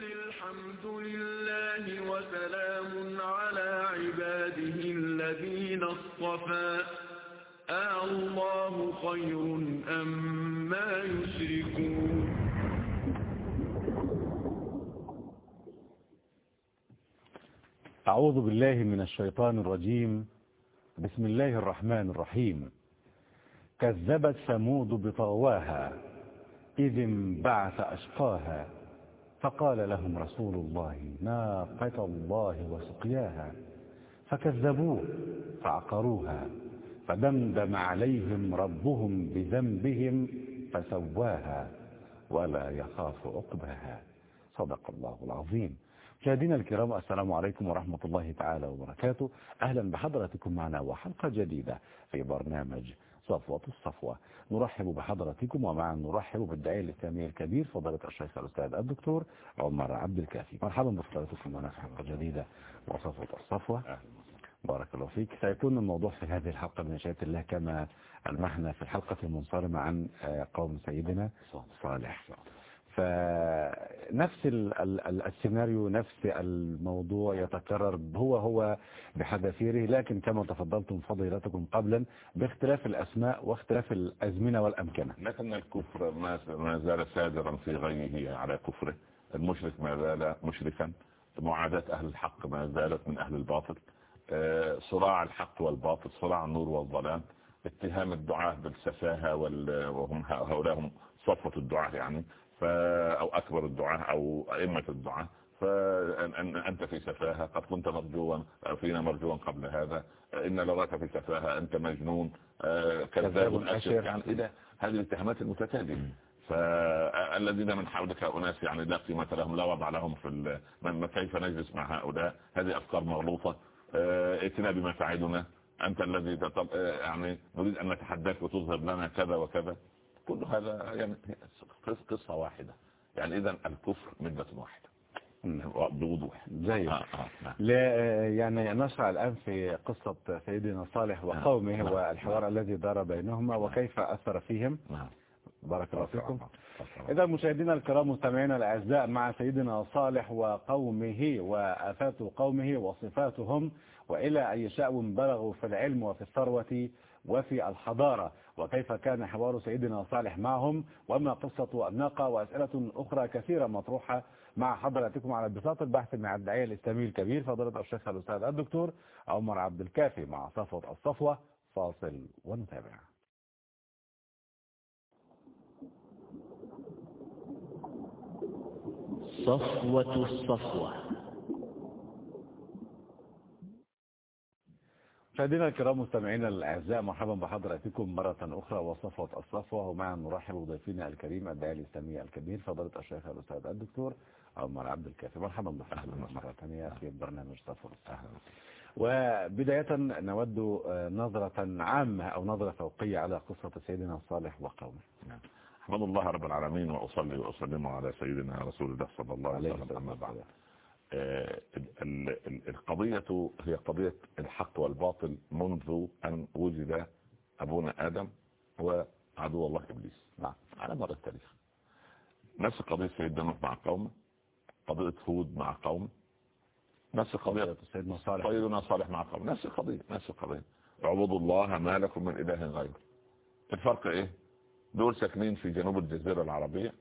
وقل الحمد لله وسلام على عباده الذين اصطفى الله خير أم ما يشركون أعوذ بالله من الشيطان الرجيم. بسم الله الرحمن الرحيم. كذبت ثمود بطغواها إذ انبعث أشقاها. فقال لهم رسول الله ناقة الله وسقياها؟ فكذبوه فعقروها فدمدم عليهم ربهم بذنبهم فسواها ولا يخاف عقباها. صدق الله العظيم. مشاهدينا الكرام السلام عليكم ورحمة الله تعالى وبركاته. أهلا بحضراتكم معنا وحلقة جديدة في برنامج صفوة الصفوة نرحب بحضراتكم ومعا نرحب بالداعية الإسلامي الكبير فضيلة الشيخ الأستاذ الدكتور عمر عبد الكافي. مرحبا بفضلاتكم معنا في حلقة جديدة وصفوة الصفوة بارك الله فيك. سيكون الموضوع في هذه الحلقة من شاء الله كما ألمحنا في الحلقة المنصرمة عن قوم سيدنا صالح. فنفس السيناريو نفس الموضوع يتكرر هو هو بحذافيره. لكن كما تفضلتم فضيلتكم قبلا باختلاف الأسماء واختلاف الأزمنة والأمكنة. لكن الكفر ما زال سادرا في غيه على كفره. المشرك ما زال مشركا. معاداة أهل الحق ما زالت من أهل الباطل. صراع الحق والباطل صراع النور والظلام اتهام الدعاة بالسفاهة وهم هؤلاء هم صفوة الدعاة يعني. أو أكبر الدعاة أو أئمة الدعاة. فأنت في سفاهة قد كنت مرجوا فينا مرجوا قبل هذا. إن لراك في سفاهة أنت مجنون كذاب أشر يعني إلى هذه الاتهامات المتتالية. فالذين من حولك أناس يعني لا قيمة لهم لا وضع لهم في من كيف نجلس مع هؤلاء؟ هذه أفكار مغلوطة. ائتنا بما تعدنا. أنت الذي يعني نريد أن نتحداك وتظهر لنا كذا وكذا. كل هذا يعني قصة واحدة. يعني إذا الكفر مدة واحدة. بوضوح. زي آه آه لا يعني نشرع الآن في قصة سيدنا صالح وقومه آه والحوار الذي دار بينهما وكيف أثر فيهم. بارك الله فيكم. إذا مشاهدينا الكرام مستمعينا الأعزاء مع سيدنا صالح وقومه وآفات قومه وصفاتهم وإلى أي شأو بلغوا في العلم وفي الثروة وفي الحضارة. وكيف كان حوار سيدنا صالح معهم؟ وما قصة الناقة وأسئلة أخرى كثيرة مطروحة مع حضراتكم على بساط البحث مع الداعية الإسلامي الكبير. فضيلة الشيخ الأستاذ الدكتور عمر عبد الكافي مع صفوة الصفوة. فاصل ونتابع. صفوة الصفوة. مشاهدينا الكرام مستمعينا الأعزاء مرحبا بحضراتكم مرة أخرى وصفوة الصفوة ومعا نرحب بضيفنا الكريم الداعي الإسلامي الكبير فضيلة الشيخ الأستاذ الدكتور عمر عبد الكافي. مرحبا بحضراتكم مرة ثانية في برنامج صفوة الصفوة. وبداية نود نظرة عامة أو نظرة فوقية على قصة سيدنا صالح وقومه. أحمد الله رب العالمين وأصلي وأسلم على سيدنا رسول الله صلى الله عليه وسلم أما بعد. القضية هي قضية الحق والباطل منذ أن وجد أبونا آدم وعدو الله إبليس. نعم على مر التاريخ. نفس قضية سيدنا نوح مع قوم قضية هود مع قوم نفس قضية سيدنا صالح. سيدنا صالح مع قوم نفس القضية نفس القضية. اعبدوا الله ما لكم من إله غيره. الفرق إيه؟ دول ساكنين في جنوب الجزيرة العربية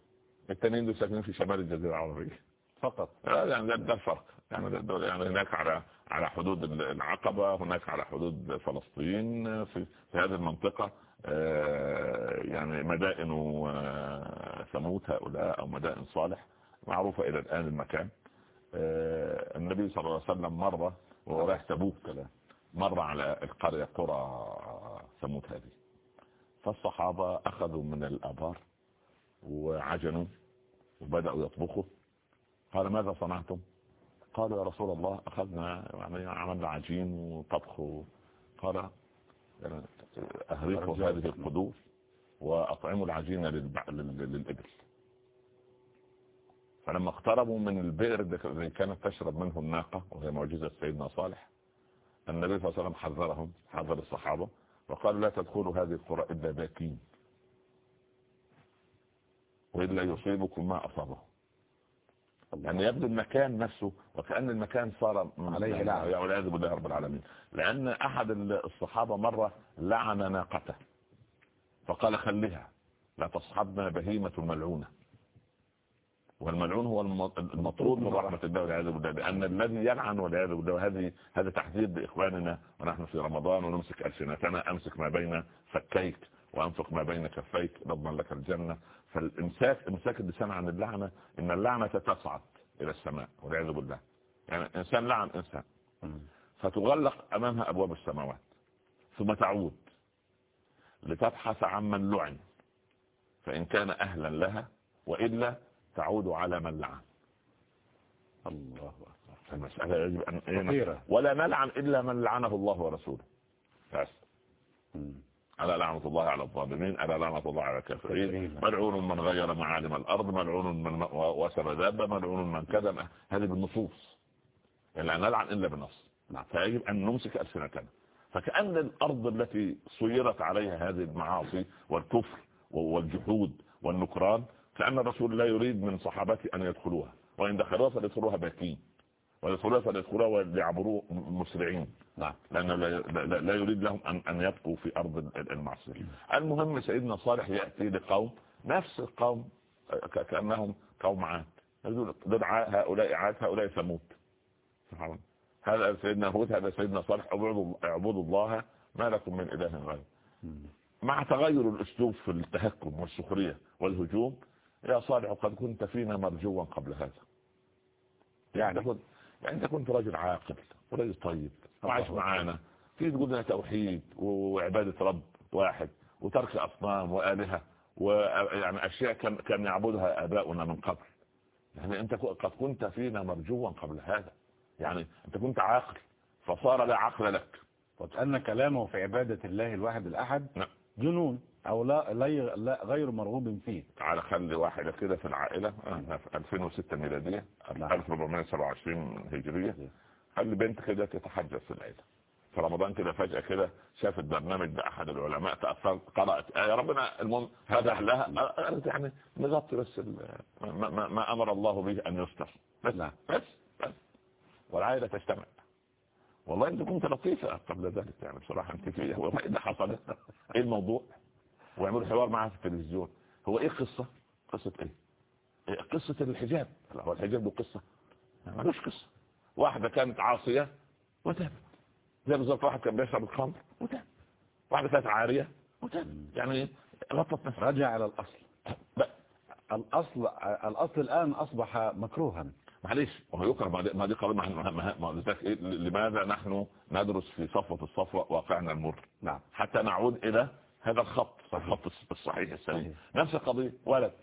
التانيين دول ساكنين في شمال الجزيرة العربية. فقط. يعني ده, ده الفرق. يعني, ده يعني هناك على على حدود العقبة هناك على حدود فلسطين في, في هذه المنطقة. يعني مدائن ثمود هؤلاء أو مدائن صالح معروفة إلى الآن المكان. النبي صلى الله عليه وسلم مرة وهو رايح تبوك مر على القرية قرى ثمود هذه. فالصحابة أخذوا من الأبار وعجنوا وبدأوا يطبخوا. قال ماذا صنعتم? قالوا يا رسول الله أخذنا يعني عملنا عجين وطبخ قال أهريقوا هذه القدور وأطعموا العجين للإبل. فلما اقتربوا من البئر الذي كانت تشرب منه الناقة وهي معجزة سيدنا صالح النبي صلى الله عليه وسلم حذرهم حذر الصحابة وقال لا تدخلوا هذه القرى إلا باكين وإلا يصيبكم ما أصابه. لأن يبدو المكان نفسه وكأن المكان صار عليه لعنة. والعياذ بالله رب العالمين. لأن أحد الصحابة مرة لعن ناقته. فقال خليها. لا تصحبنا بهيمة ملعونة. والملعون هو الم- المطرود من رحمة الله والعياذ بالله. لأن الذي يلعن والعياذ بالله وهذه هذا تحديد لإخواننا. ونحن في رمضان ونمسك ألسنتنا. أمسك ما بين فكيك وأنفق ما بين كفيك. نضمن لك الجنة. فالإمساك إمساك اللسان عن اللعنة إن اللعنة تصعد إلى السماء والعياذ بالله. يعني إنسان لعن إنسان. فتغلق أمامها أبواب السماوات. ثم تعود لتبحث عن من لعن. فإن كان أهلا لها وإلا تعود على من لعن. الله المسألة يجب أن خطيرة. ولا نلعن إلا من لعنه الله ورسوله. بس. ألا لعنة الله على الظالمين ألا لعنة الله على الكافرين. كافرين. ملعون من غير معالم الأرض ملعون من وسر دابة ملعون من كذا هذه بالنصوص. لا نلعن إلا بالنص. نعم. فيجب أن نمسك ألسنتنا. فكأن الأرض التي صيرت عليها هذه المعاصي والكفر والجحود والنكران كأن الرسول لا يريد من صحابته أن يدخلوها. وإن دخلوها فليدخلوها باكين. ويدخلوها فليدخلوها وليعبروا مسرعين نعم. لأنه لا, لا, لا يريد لهم أن, أن يبقوا في أرض المعصية. المهم سيدنا صالح يأتي لقوم نفس القوم كأنهم قوم عاد. دول هؤلاء عاد هؤلاء ثمود. سبحان الله. هذا سيدنا هود هذا سيدنا صالح اعبدوا الله ما لكم من إله غيره. مع تغير الأسلوب في التهكم والسخرية والهجوم يا صالح قد كنت فينا مرجوا قبل هذا. يعني كنت يعني انت كنت راجل عاقل ورجل طيب. الله معانا. في تقول لنا توحيد وعبادة رب واحد وترك أصنام وآلهة ويعني أشياء كان كان يعبدها آباؤنا من قبل. يعني أنت قد كنت فينا مرجوا قبل هذا. يعني أنت كنت عاقل فصار لا عقل لك. وكأن كلامه في عبادة الله الواحد الأحد نعم. جنون. أو لا, لا, لا غير مرغوب فيه. تعالى خلي واحدة كده في العائلة. في 2006 ميلادية نعم. 1427 هجرية. خلي بنت كده تتحجج في العيلة. في رمضان كده فجأة كده شافت برنامج بأحد العلماء تأثر قرأت آية. ربنا المهم فتح لها. قالت يعني نغطي بس ما, ما, ما أمر الله به أن يستر بس نعم. بس بس. والعائلة تجتمع. والله انت كنت لطيفة قبل ذلك يعني بصراحة أنت في هو إيه اللي حصل؟ إيه الموضوع؟ ويعملوا حوار معها في التلفزيون. هو إيه القصة؟ قصة إيه؟ قصة الحجاب. هو الحجاب له قصة ملوش قصة. واحدة كانت عاصية وتابت. زي بالظبط واحد كان بيشرب الخمر وتاب. واحدة كانت عارية وتاب. يعني غطت نفسها. رجع على الأصل. الأصل الأصل الآن أصبح مكروها. معلش وهو يكره ما دي- قضيه ما إيه؟ لماذا نحن ندرس في صفوة الصفوة واقعنا المر؟ نعم. حتى نعود إلى هذا الخط الخط الصحيح السليم. نفس القضية ولد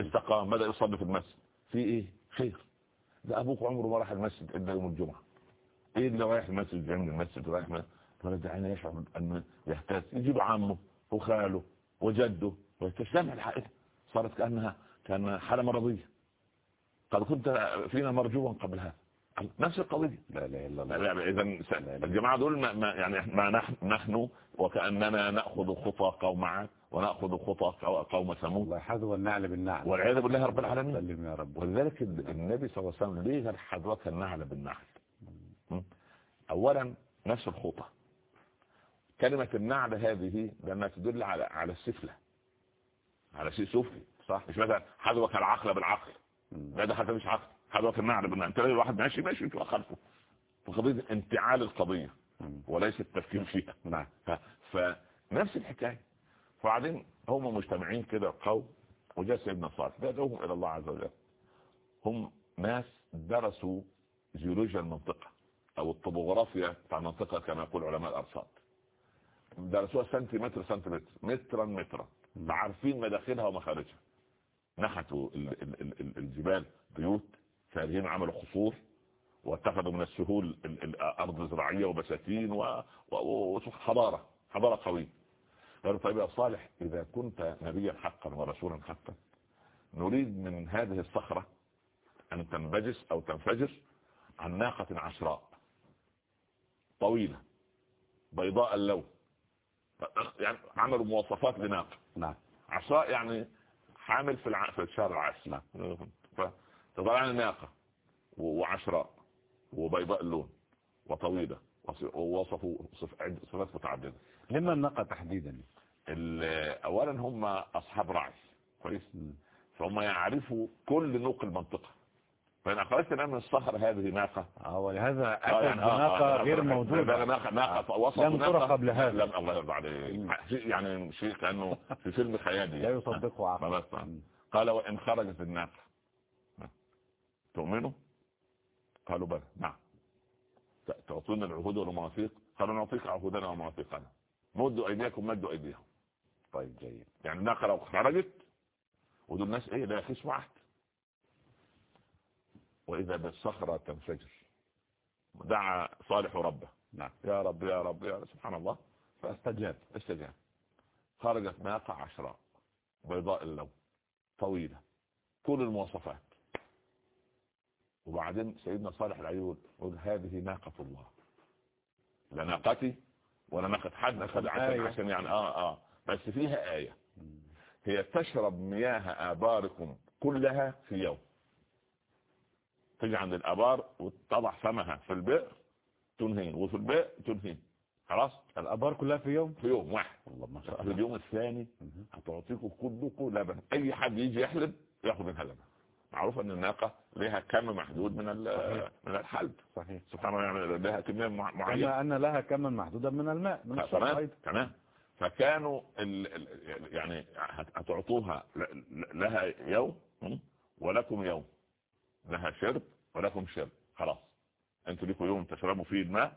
استقام بدأ يصلي في المسجد؟ في إيه؟ خير. ده أبوك عمره ما راح المسجد إلا يوم الجمعة. إيه اللي رايح المسجد؟ جنب المسجد رايح ما- ولد عينه يشعر ان يهتز. يجيب عمه وخاله وجده وتجتمع العائلة. صارت كأنها كأن حالة مرضية. قد كنت فينا مرجوا قبل هذا. نفس القضية. لا لا إلا الله. لا اذا الجماعة دول ما ما- يعني ما نحن نحن وكأننا نأخذ خطى قوم عاد ونأخذ خطى قوم ثمود. الله النعل بالنعل. والعياذ بالله رب العالمين. سلم يا رب. ولذلك ال- النبي صلى الله عليه وسلم ليه قال حذوك النعل بالنعل؟ م? اولا نفس الخطى. كلمة النعل هذه لما تدل على على السفلة. على شيء سفلي صح؟ مش مثلا حذوك العقل بالعقل. لا ده حتى مش عقل. حذوك النعل بالنعل. انت الواحد ماشي ماشي انت خلفه. فقضية انتعال القضية. وليس التفكير فيها. نعم. فنفس الحكاية. وبعدين هم مجتمعين كده قوم وجاء سيدنا صالح. دعوهم إلى الله عز وجل. هم ناس درسوا جيولوجيا المنطقة أو الطبوغرافيا بتاع المنطقة كما يقول علماء الأرصاد. درسوها سنتيمتر سنتيمتر مترا مترا. عارفين مداخلها ومخارجها نحتوا ال- ال- ال- ال- الجبال بيوت فارهين عملوا خصور واتخذوا من السهول ال- ال- أرض زراعية وبساتين و- و- وحضاره حضارة قوية. قالوا طيب يا صالح إذا كنت نبيا حقا ورسولا حقا نريد من هذه الصخرة أن تنبجس أو تنفجر عن ناقة عشراء طويلة بيضاء اللون. يعني عملوا مواصفات لناقة. نعم. عشراء يعني حامل في الع... في الشهر العاشر. نعم. ف... طبعا الناقة وعشراء. وبيضاء اللون وطويلة ووصفوا صفات متعددة. لما الناقة تحديدا؟ اولا هم أصحاب رعي. كويس؟ فهم يعرفوا كل نوق المنطقة. فإن أخرجت الآن من الصخر هذه ناقة. ولهذا أتت يعني ناقة غير موجودة. ناقة ناقة وصف لم ترى قبل هذا. لم الله يرضى عليه يعني شيء كأنه في فيلم خيالي. لا يصدقه عقل. قال وإن خرجت الناقة. تؤمنوا؟ قالوا بلى. نعم. تعطونا العهود والمواثيق. قالوا نعطيك عهودنا ومواثيقنا. مدوا أيديكم مدوا أيديهم. طيب جيد. يعني لو خرجت ودول الناس إيه؟ لا يخيس عهد وإذا بالصخرة تنفجر. دعا صالح ربه. نعم. يا رب يا رب يا رب. سبحان الله. فاستجاب. استجاب. خرجت ناقة عشراء بيضاء اللون طويلة. كل المواصفات. وبعدين سيدنا صالح العيود يقول هذه ناقة الله. لا ناقتي ولا ناقة حد عشان عشان يعني آه آه. بس فيها آية. هي تشرب مياه آباركم كلها في يوم. تجي عند الآبار وتضع فمها في البئر تنهين. وفي البئر تنهين. خلاص؟ الآبار كلها في يوم؟ في يوم واحد. الله ما شاء الله. في اليوم الثاني هتعطيكم كلكم لبن. أي حد يجي يحلب ياخذ منها لبن. معروف أن الناقة لها كم محدود من من الحلب. صحيح. سبحان الله يعني لها كمية معينة كما أن لها كما محدودا من الماء من تمام تمام. فكانوا ال يعني هتعطوها لها يوم ولكم يوم. لها شرب ولكم شرب. خلاص. أنتوا لكم يوم تشربوا فيه الماء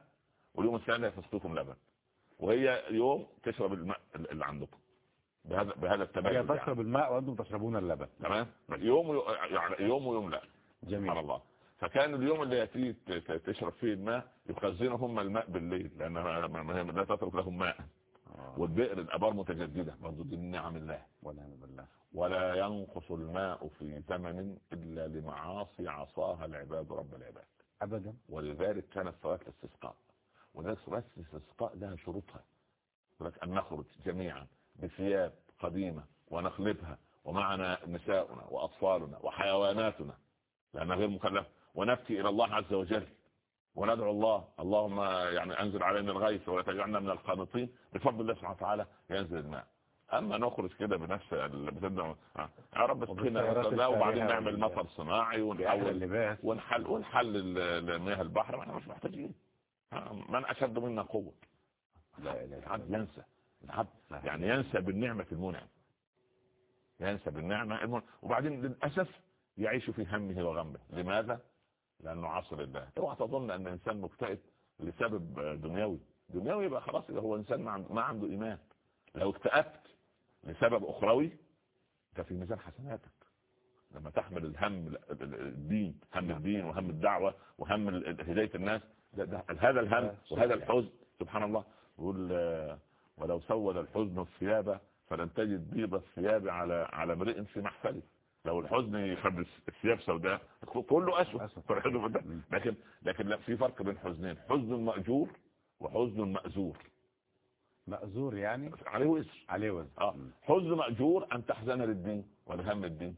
واليوم الثاني تسقيكم لبن. وهي يوم تشرب الماء اللي عندكم. بهذا بهذا التبادل هي تشرب يعني. الماء وأنتم تشربون اللبن. تمام؟ يوم يعني يوم ويوم لا. جميل. سبحان الله. فكان اليوم اللي ياتي تشرب فيه الماء يخزنهم الماء بالليل لأن لا تترك لهم ماء. آه. والبئر الأبار متجددة برضه دي نعم الله. ونعم بالله. ولا ينقص الماء في ثمن إلا لمعاصي عصاها العباد رب العباد. ابدا. ولذلك كانت صلاه الاستسقاء. ولذلك صلاه الاستسقاء لها شروطها. لك أن نخرج جميعا. بثياب قديمة ونخلبها ومعنا نساؤنا وأطفالنا وحيواناتنا. لانها غير مكلفه ونبكي إلى الله عز وجل. وندعو الله. اللهم يعني أنزل علينا الغيث ولا تجعلنا من القانطين. بفضل الله سبحانه وتعالى ينزل الماء. أما نخرج كده بنفس بتبدا يا رب اسقينا وبعدين نعمل مطر صناعي ونحول ونحل ونحل مياه البحر. إحنا مش محتاجين. من أشد منا قوة. لا العبد ينسى. العبد يعني ينسى بالنعمة المنعم ينسى بالنعمة المنعم وبعدين للأسف يعيش في همه وغمه. لماذا؟ لأنه عصر الله اوعى تظن أن الانسان مكتئب لسبب دنيوي. دنيوي يبقى خلاص هو إنسان ما عنده إيمان. لو اكتئبت لسبب أخروي انت في ميزان حسناتك. لما تحمل الهم الدين هم الدين وهم الدعوة وهم هداية الناس ده ده هذا الهم وهذا الحزن. سبحان الله. يقول ولو سود الحزن الثياب فلن تجد بيض الثياب على على امرئ في محفله. لو الحزن يخلي الثياب سوداء كله أسود. لكن لكن لا في فرق بين حزنين. حزن مأجور وحزن مأزور. مأزور يعني؟ عليه وزر. عليه وزر. آه. حزن مأجور أن تحزن للدين ولهم الدين.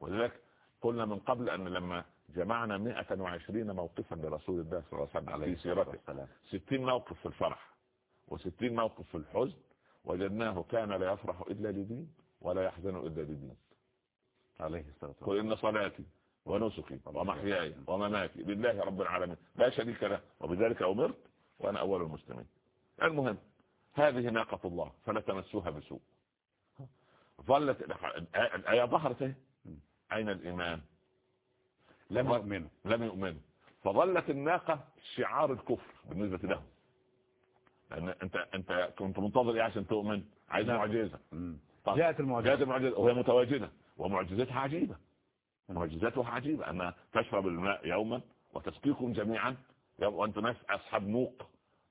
ولذلك قلنا من قبل أن لما جمعنا 120 موقفا لرسول الله صلى الله عليه وسلم في سيرته. 60 موقف في الفرح. و60 موقف في الحزن وجدناه كان لا يفرح إلا لدين ولا يحزن إلا لدين عليه الصلاة والسلام. قل إن صلاتي ونسكي ومحياي ومماتي لله رب العالمين لا شريك له وبذلك أمرت وأنا أول المسلمين. المهم هذه ناقة الله فلا تمسوها بسوء. ظلت الآية ظهرت أين الإيمان؟ لم يؤمنوا لم يؤمنوا فظلت الناقة شعار الكفر بالنسبة لهم. أنت أنت كنت منتظر إيه عشان تؤمن. عايز نعم. معجزة. طيب. جاءت المعجزة. جاءت المعجزة. وهي متواجدة. ومعجزتها عجيبة. معجزتها عجيبة. أنها تشرب الماء يوما وتسقيكم جميعا. وأنتم ناس أصحاب نوق.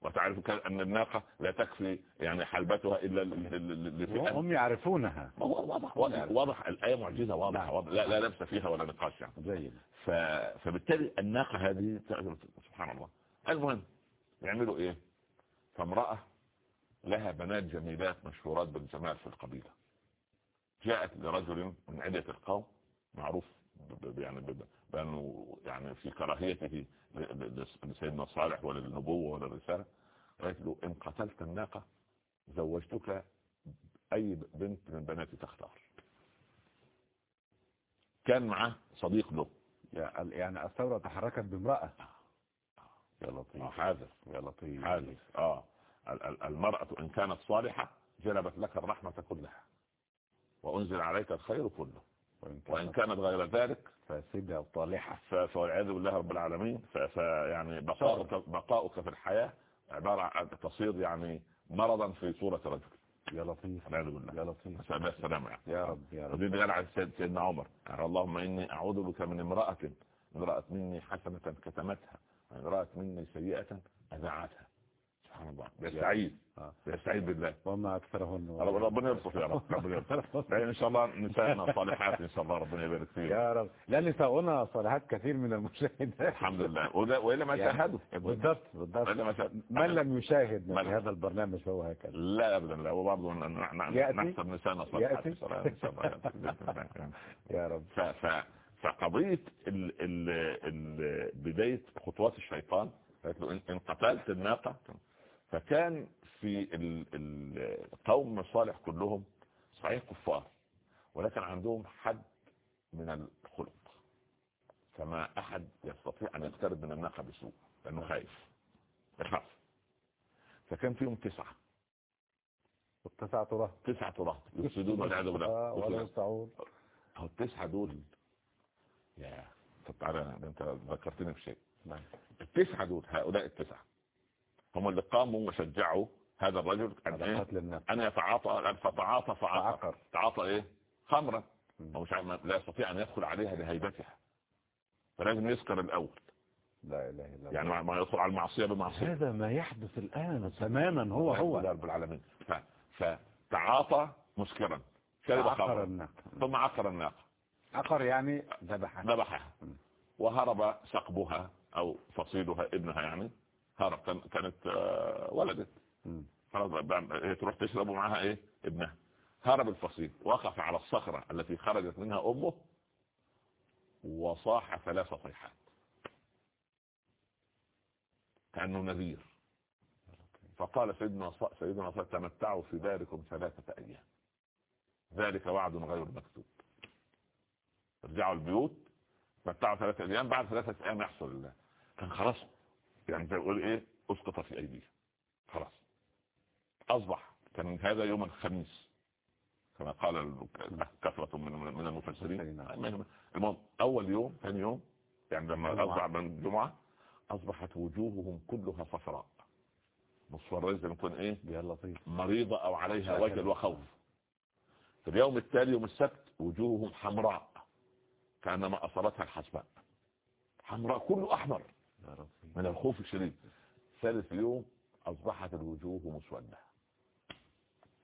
وتعرف أن الناقة لا تكفي يعني حلبتها إلا لفئة. هم يعرفونها. واضح واضح, واضح. الآية معجزة واضحة واضح. لا, لا لبس فيها ولا نقاش يعني. جيد. ف... فبالتالي الناقة هذه سبحان الله. المهم يعملوا إيه؟ فامرأة لها بنات جميلات مشهورات بالجمال في القبيلة. جاءت لرجل من عدة القوم معروف يعني بأنه يعني في كراهيته لسيدنا صالح وللنبوة وللرسالة قالت له إن قتلت الناقة زوجتك أي بنت من بناتي تختار. كان معه صديق له. يعني الثورة تحركت بامرأة. يا لطيف. حاذر يا لطيف. حاذر آه. ال- ال- المرأة إن كانت صالحة جلبت لك الرحمة كلها. وأنزل عليك الخير كله. وإن وإن كانت كانت غير ذلك فاسدة وطالحة ف- فوالعياذ بالله رب العالمين. فيعني بقاؤك بقاؤك في الحياة عبارة عن تصير يعني مرضا في صورة رجل. يا لطيف. والعياذ بالله. يا لطيف. نسأل يعني. يا رب يا رب. ودي قال عن سيد سيدنا عمر. اللهم إني أعوذ بك من امرأة امرأة مني حسنة كتمتها. امرأة مني سيئة أذاعتها. سبحان الله. بيستعيد آه. بيستعيد بالله. وما أكثرهن رب- ربنا يرزق يا رب. ربنا لأن إن شاء الله نسائنا صالحات إن شاء الله ربنا يبارك فيهم يا رب. لا نساؤنا صالحات كثير من المشاهدات. الحمد لله. وده وإلا ما يعني شاهدوا بالضبط بالضبط. من لم يشاهد من- هذا البرنامج فهو هكذا. لا ابدا لا. وبرضه؟ نحسب نسائنا صالحات يعني. يا رب. ف ف فقضية ال ال ال بداية خطوات الشيطان قالت له إن- قتلت الناقة. فكان في ال- ال- القوم الصالح كلهم صحيح كفار ولكن عندهم حد من الخلق. فما أحد يستطيع أن يقترب من الناقة بسوء لأنه خايف يخاف فكان فيهم تسعة. والتسعة رهط تسعة رهط يفسدون والعياذ بالله. آه، ولا. يستعون. التسعة دول يا طب تعالى ده انت ذكرتني بشيء. نعم. التسعة دول هؤلاء التسعة هم اللي قاموا وشجعوا هذا الرجل. النفس ان يتعاطى فتعاطى فعقر. تعاطى إيه؟ مم. هو مش لا يستطيع أن يدخل عليها لهيبتها. فلازم يسكر الأول. لا إله إلا الله. يعني ما- ما يدخل على المعصية بمعصية. هذا ما يحدث الآن تماما هو هو. رب العالمين. فتعاطى مسكرا. شرب خمرا ثم عقر الناقة. عقر يعني ذبحها. ذبحها. وهرب سقبها أو فصيلها ابنها يعني. هرب كان- كانت آه، ولدت. خلاص هي تروح تشرب ومعها إيه؟ ابنها. هرب الفصيل وقف على الصخرة التي خرجت منها أمه وصاح ثلاث صيحات. كأنه نذير. فقال سيدنا ص- سيدنا تمتعوا في داركم ثلاثة أيام. ذلك وعد غير مكتوب. ارجعوا البيوت تمتعوا ثلاثة أيام بعد ثلاثة أيام يحصل الله كان خلاص يعني زي يقول إيه أسقط في أيديه خلاص أصبح كان هذا يوم الخميس كما قال ال- كثرة من من المفسرين المفسرين. المهم أول يوم ثاني يوم يعني لما. أصبح من الجمعة أصبحت وجوههم كلها صفراء مصفرة زي ما يكون إيه يا لطيف مريضة أو عليها. وجل وخوف في اليوم التالي يوم السبت وجوههم حمراء كأنما أصابتها الحسباء حمراء كله أحمر. من الخوف الشديد. ثالث يوم أصبحت الوجوه مسودة.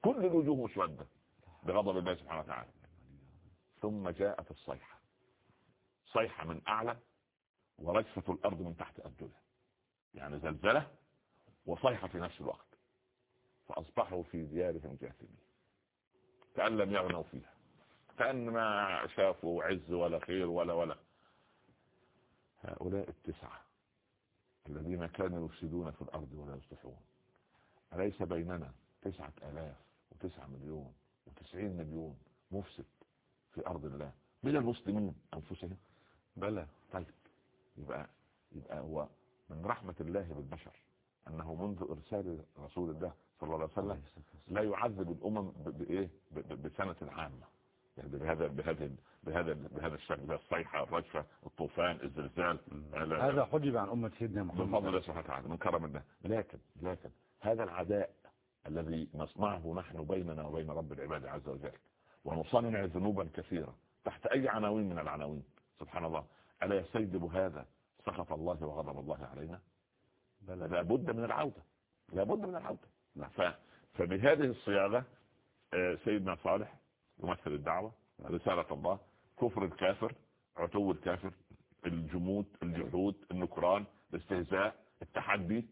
كل الوجوه مسودة. بغضب الله سبحانه وتعالى. ثم جاءت الصيحة. صيحة من أعلى ورجفة الأرض من تحت أرجله يعني زلزلة وصيحة في نفس الوقت. فأصبحوا في ديارهم جاثمين. كأن لم يغنوا فيها. كأن ما شافوا عز ولا خير ولا ولا. هؤلاء التسعة الذين كانوا يفسدون في الأرض ولا يصلحون. أليس بيننا تسعة آلاف وتسعة مليون وتسعين مليون مفسد في أرض الله من المسلمين أنفسهم؟ بلى. طيب يبقى يبقى هو من رحمة الله بالبشر أنه منذ إرسال رسول الله صلى الله عليه وسلم لا يعذب الأمم بإيه بسنة عامة. يعني بهذا بهذا بهذا بهذا الشكل الصيحة الرجفة الطوفان الزلزال. لا- هذا حجب عن أمة سيدنا من فضل محمد الله سبحانه وتعالى من كرم الله. لكن لكن هذا العداء الذي نصنعه نحن بيننا وبين رب العباد عز وجل ونصنع ذنوبا كثيرة تحت أي عناوين من العناوين. سبحان الله. ألا يستجلب هذا سخط الله وغضب الله علينا؟ بلى. لابد من العودة. لابد من العودة. نعم. فبهذه الصياغة آه، سيدنا صالح يمثل الدعوة. رسالة الله كفر الكافر عتو الكافر الجمود الجحود النكران الاستهزاء التحدي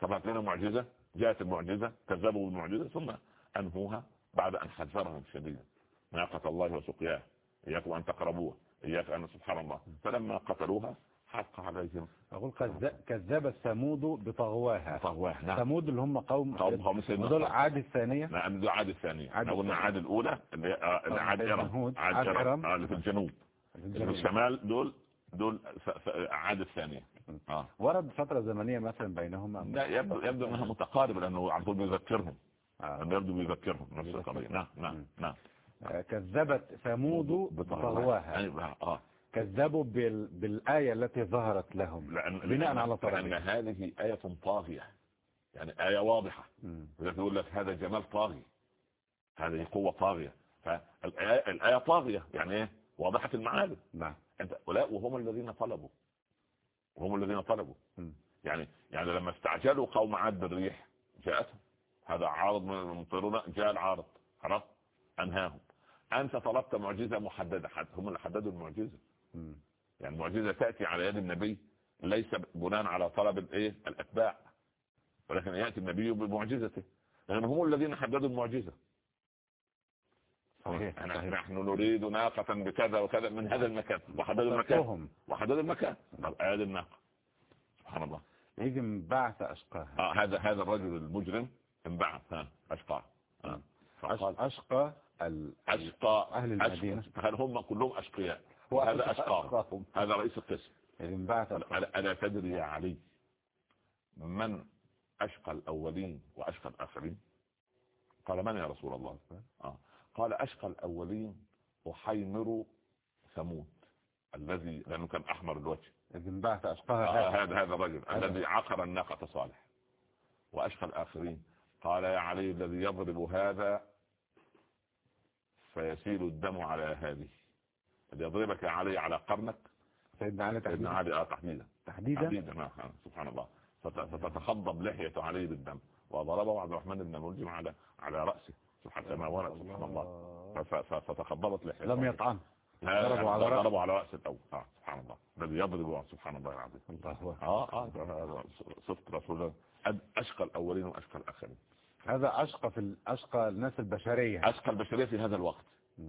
طبعت لنا معجزة جاءت المعجزة كذبوا بالمعجزة ثم أنهوها بعد أن حذرهم شديدا ناقة الله وسقياه إياكم أن تقربوه إياك أن سبحان الله فلما قتلوها حق عليهم أقول كذ- كذبت ثمود بطغواها. طغواه نعم. ثمود اللي هم قوم قوم قوم سيدنا دول. عاد الثانية؟ نعم دي عاد الثانية. عاد إحنا قلنا. عاد الأولى اللي هي آه، آه، عاد إرم هود، عاد إرم. آه، اللي في الجنوب. في الشمال دول دول عاد الثانية. آه. ورد فترة زمنية مثلا بينهما لا يبدو يبدو إنها متقاربة لأنه على طول بيذكرهم. آه. يبدو بيذكرهم نفس القضية. نعم نعم نعم. آه، كذبت ثمود بطغواها. أيوه آه. كذبوا بال... بالآية التي ظهرت لهم. لأن بناء لأن- على لأن طلبهم هذه آية طاغية. يعني آية واضحة. ولذلك يقول لك هذا جمال طاغي. هذه قوة طاغية. فالآية الآية طاغية. يعني إيه؟ واضحة المعالم نعم. أنت ولا وهم الذين طلبوا. وهم الذين طلبوا. مم. يعني يعني لما استعجلوا قوم عاد بالريح جاءتهم. هذا عارض من الممطرون جاء العارض. خلاص أنهاهم. أنت طلبت معجزة محددة. حد هم اللي حددوا المعجزة. مم. يعني المعجزه تأتي على يد النبي ليس بناء على طلب الإيه؟ الأتباع. ولكن يأتي النبي بمعجزته. لأن هم الذين حددوا المعجزة. صحيح صحيح. نحن نريد ناقة بكذا وكذا من هذا المكان. وحددوا المكان. وحددوا المكان. هذه الناقة. سبحان الله. إذ انبعث أشقاها. آه هذا هذا الرجل المجرم انبعث. ها أشقى. آه. أشقى أهل المدينة. أشقى. هل هم كلهم أشقياء؟ هو هذا اشقى أشقاهم. هذا رئيس القسم. ألا تدري يا علي من أشقى الأولين وأشقى الآخرين. قال من يا رسول الله؟ آه. قال أشقى الأولين أحيمر ثمود الذي لأنه كان أحمر الوجه. آه هذا. هذا الرجل. الذي عقر الناقة صالح وأشقى الآخرين. قال يا علي الذي يضرب هذا فيسيل الدم على هذه. يضربك علي على قرنك. سيدنا علي سيدنا علي آه تحديدا. تحديدا؟ تحديدا آه، آه، سبحان الله. فت- فتتخضب لحية علي بالدم. وضربه عبد الرحمن بن ملجم على على رأسه. سبحان كما ورد سبحان الله. فتخضبت لحية لم يطعن. ضربوا على رأسه. ضربوا على رأس الأول. آه سبحان الله. الذي يضرب سبحان الله العظيم. آه آه صدق رسول الله. أشقى الأولين وأشقى الآخرين. هذا أشقى في أشقى الناس البشرية. أشقى البشرية في هذا الوقت.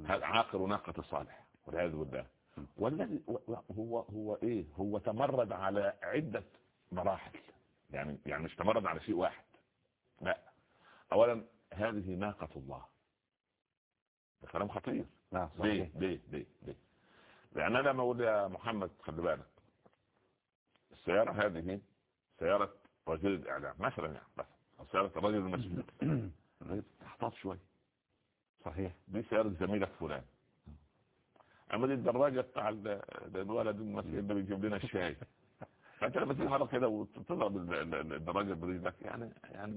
عاقر ناقة صالح. والعياذ بالله. والذي هو هو إيه؟ هو تمرد على عدة مراحل. يعني يعني مش تمرد على شيء واحد. لا. اولا هذه ناقة الله. ده كلام خطير. نعم ليه؟ ليه؟ ليه؟ ليه؟ لأن أنا لما أقول يا محمد خلي بالك. السيارة هذه سيارة رجل الإعلام مثلا يعني بس. أو سيارة الرجل المسؤول تحتاط شوي. صحيح. دي سيارة زميلك فلان. اما دي الدراجة بتاع الولد المسكين ده بيجيب لنا الشاي. فانت لما تيجي مره كده وتضرب ال- ال- الدراجة برجلك يعني يعني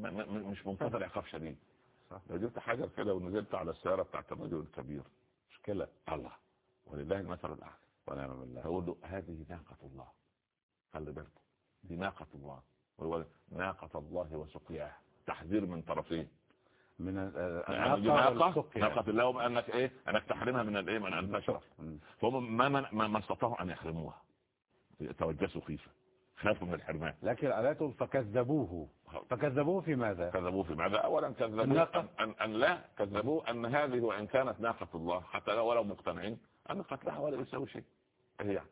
مش منتظر عقاب شديد. صح. لو جبت حجر كده ونزلت على السيارة بتاعت الرجل الكبير مشكلة. الله. ولله المثل الأعلى. ونعم بالله. له هذه ناقة الله. خلي بالكم. دي ناقة الله. ناقة الله وسقياها. تحذير من طرفين. من ال- يعني دي الناقة ناقة الله وانك إيه؟ إنك تحرمها من الإيه؟ من ان تشرب. فهم ما ما ما ما استطاعوا أن يحرموها. توجسوا خيفة خافوا من الحرمان. لكن آلاته فكذبوه. فكذبوه في ماذا؟ كذبوه في ماذا؟ اولا كذبوه؟ أن, أن, أن لا. كذبوه أن هذه وإن كانت ناقة الله. حتى لو ولو مقتنعين أن قتلها ولا يساوي شيء. إيه يعني؟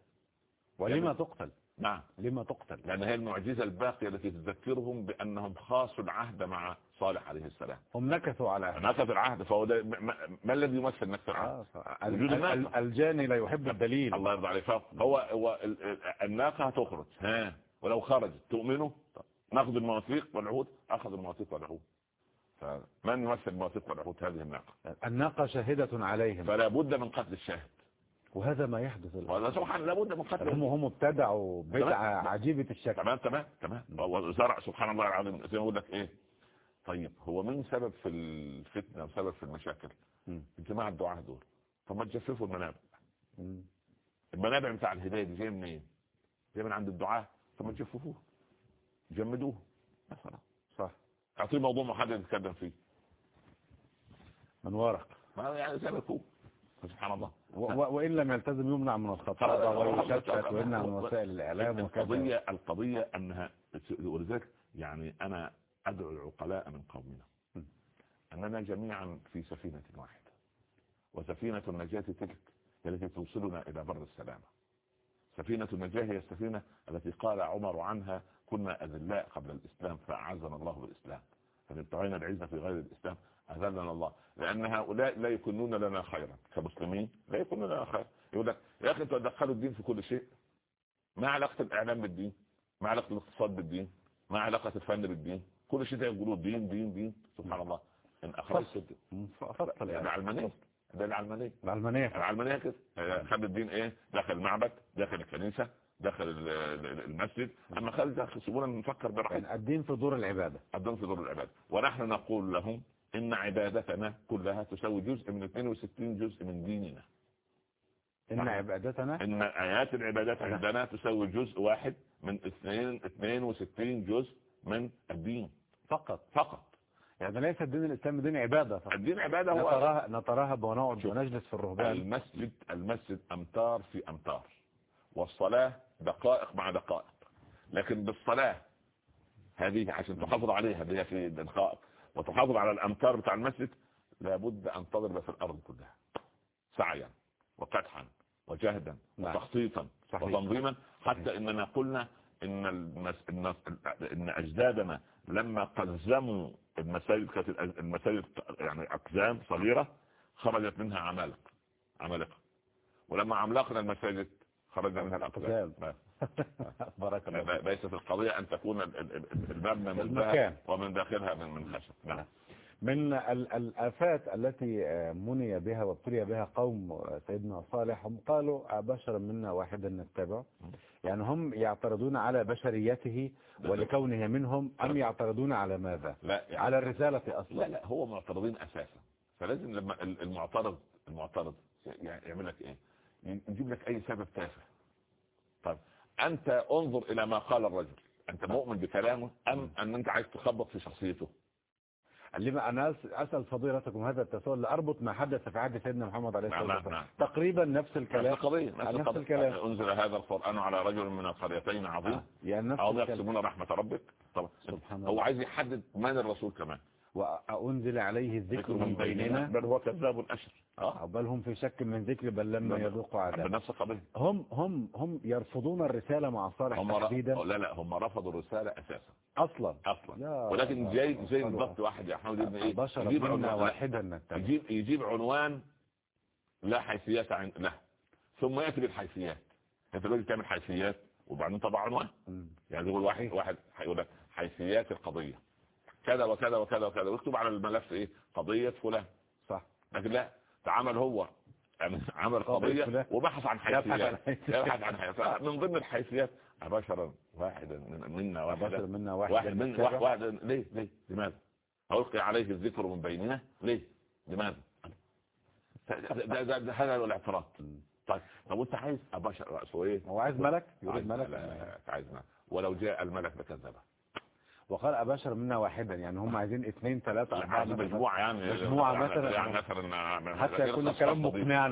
ولما تقتل؟ نعم. لما تقتل؟ لأن هي المعجزة الباقية التي تذكرهم بأنهم خاصوا العهد مع صالح عليه السلام. هم نكثوا على نكث العهد فهو ده ما, الذي يمثل نكث العهد؟ آه،. الجاني لا يحب الدليل. الله يرضى عليه فهو هو ال- ال- الناقة هتخرج. ها. ولو خرجت تؤمنوا؟ ناخذ المواثيق والعهود؟ أخذ المواثيق والعهود. فمن يمثل المواثيق والعهود؟ هذه الناقة. الناقة شاهدة عليهم. فلا بد من قتل الشاهد. وهذا ما يحدث. وهذا سبحان لا بد من هم قتل هم ابتدعوا بدعة تمام. عجيبة الشكل. تمام تمام تمام. وزرع سبحان الله العظيم. زي ما أقول لك إيه؟ طيب هو مين سبب في الفتنة وسبب في المشاكل؟ مم. الجماعة الدعاة دول. طب ما تجففوا المنابع. المنابع بتاع الهداية دي جاية منين جاية من عند الدعاة. طب ما تجففوه جمدوه مثلا. صح. اعطيه موضوع محدد يتكلم فيه. من ورق. ما يعني يكون. سبحان الله. وإن لم يلتزم يمنع من الخطابة ويشتت ويمنع من وسائل الإعلام وكذا. القضية القضية انها ولذلك يعني أنا أدعو العقلاء من قومنا. أننا جميعا في سفينة واحدة. وسفينة النجاة تلك التي توصلنا إلى بر السلامة. سفينة النجاة هي السفينة التي قال عمر عنها كنا أذلاء قبل الإسلام فأعزنا الله بالإسلام. فابتغينا العزة في غير الإسلام؟ أذلنا الله. لأن هؤلاء لا يكونون لنا خيرا. كمسلمين لا يكونون لنا خيرا. يقول لك يا أخي أنتوا تدخلوا الدين في كل شيء؟ ما علاقة الإعلام بالدين؟ ما علاقة الاقتصاد بالدين؟ ما علاقة الفن بالدين؟ كل شيء ده يقولوا دين دين دين سبحان الله. إن أخرجت فصل. يعني. العلمانية ده العلمانية العلمانية العلمانية كده. خد الدين إيه؟ داخل المعبد داخل الكنيسة داخل ال- ال- المسجد. أما خالد داخل سيبونا نفكر براحتنا. يعني الدين في دور العبادة. الدين في دور العبادة. ونحن نقول لهم إن عبادتنا كلها تساوي جزء من 62 جزء من ديننا. إن نعم. عبادتنا؟ إن آيات العبادات عندنا تساوي جزء واحد من 2 62 جزء من الدين. فقط فقط. يعني ليس الدين الإسلامي دين عبادة فقط. الدين عبادة هو نتراها نتراها ونقعد. ونجلس في الرهبان. المسجد المسجد أمتار في أمتار. والصلاة دقائق مع دقائق. لكن بالصلاة هذه عشان تحافظ عليها هي في دقائق وتحافظ على الأمتار بتاع المسجد لابد أن تضرب في الأرض كلها. سعيا وقدحا وجهدا نعم. وتخطيطا. وتنظيما. حتى إننا قلنا إن المس... إن إن أجدادنا لما قزموا المساجد كانت المساجد يعني أقزام صغيرة خرجت منها عمالقة عمالقة. ولما عملقنا المساجد خرجنا منها الأقزام. أقزام. بارك الله ليست القضية أن تكون ال- ال- ال- المبنى من المكان. ومن داخلها من من خشب. نعم. من ال- الآفات التي آه، مني بها وابتلي بها قوم آه، سيدنا صالح هم قالوا بشرا منا واحدا نتبع. يعني هم يعترضون على بشريته ولكونه منهم أم يعترضون على ماذا؟ لا يعني على الرسالة لا أصلا. لا هو معترضين أساسا. فلازم لما ال- المعترض المعترض يعني يعمل لك إيه؟ يجيب لك أي سبب تافه. طيب أنت انظر إلى ما قال الرجل. أنت مؤمن بكلامه أم أن أنت عايز تخبط في شخصيته. لما أنا أس- أسأل فضيلتكم هذا التساؤل لأربط ما حدث في عهد سيدنا محمد عليه نعم، الصلاة نعم، والسلام. نعم. تقريبا نفس نفس الكلام القضية نفس نفس القضية. الكلام. أنزل هذا القرآن على رجل من القريتين عظيم. يعني نفس الكلام. يقسمون رحمة ربك. طبعا. سبحان هو عايز يحدد من الرسول كمان. وأنزل عليه الذكر من بيننا. بل هو كذاب أشر. آه بل هم في شك من ذكر بل لما يذوقوا عذاب القضية هم هم هم يرفضون الرسالة مع صالح. تحديدا. لا لا هم رفضوا الرسالة أساسا. أصلا. أصلا. لا ولكن لا، زي زي لا. بالضبط واحد يا احمد ابن بشر يجيب عنوان واحدا يجيب يجيب عنوان لا حيثيات عن له ثم يأتي بالحيثيات. أنت دلوقتي تعمل حيثيات وبعدين طبع عنوان. يعني يقول واحد واحد هيقول لك حيثيات القضية. كذا وكذا وكذا وكذا ويكتب على الملف إيه؟ قضية فلان. صح. لكن لا تعامل هو. يعني عمل قضية قضية فلان. وبحث عن حيثيات. يبحث عن حيثيات. من ضمن الحيثيات بشرا واحدا من- منا واحدا. منا واحدا. واحد من نتبع. واحد, واحد ليه؟ ليه؟ لماذا؟ ألقي عليه الذكر من بيننا؟ ليه؟ لماذا؟ ده, ده, ده, هذا الاعتراض. طيب. طب وأنت عايز أبشر رأسه إيه؟ هو عايز ملك؟ يريد ملك؟ عايز ملك. ولو جاء الملك لكذبه وقال أبشر منا واحدا يعني هم عايزين اثنين ثلاثة أربعة. مجموعة يعني مجموعة مثلا. يعني مثلا حتى يكون الكلام مقنعا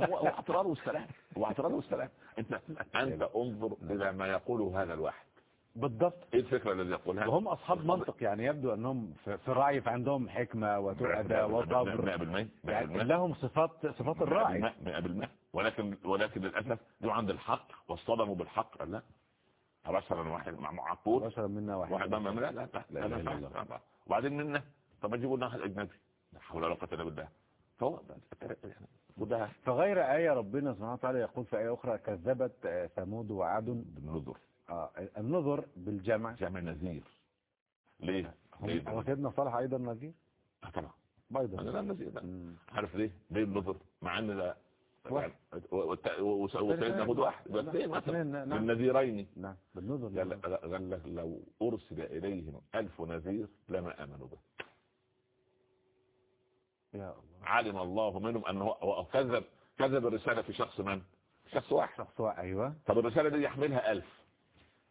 هو هو والسلام هو اعتراض والسلام أنت أنت انظر إلى ما يقوله هذا الواحد. بالضبط. إيه الفكرة الذي يقولها؟ وهم أصحاب منطق يعني يبدو أنهم في الرعي فعندهم حكمة وتؤدى وصبر. 100% يعني لهم صفات صفات الراعي 100% ولكن ولكن للأسف جو عند الحق واصطدموا بالحق لا. ابشر واحد مع معقول. بشر منا واحد واحدا ما لا لا لا, لا لا. وبعدين منا. طب اجيبوا لنا واحد أجنبي. لا حول ولا قوة. الا بالله. فهو ده فغير آية ربنا سبحانه وتعالى يقول في آية أخرى كذبت آه، ثمود وعاد بالنذر. آه، النظر بالجمع. جمع نذير. ليه؟ ليه؟ هو سيدنا صالح أيضا نذير؟ آه طبعا. بيضا أنا لا نذير. عارف ليه؟ ليه النذر؟ مع ده واحد. وس- وسيدنا هود واحد. يبقى اثنين مثلا؟ اثنين، نعم. بالنذيرين. بالنظر قال لك- لو أرسل إليهم ألف نذير لما آمنوا به. يا الله. علم الله منهم أنه كذب كذب الرسالة في شخص من؟ شخص واحد. شخص واحد أيوة. طب الرسالة دي يحملها ألف.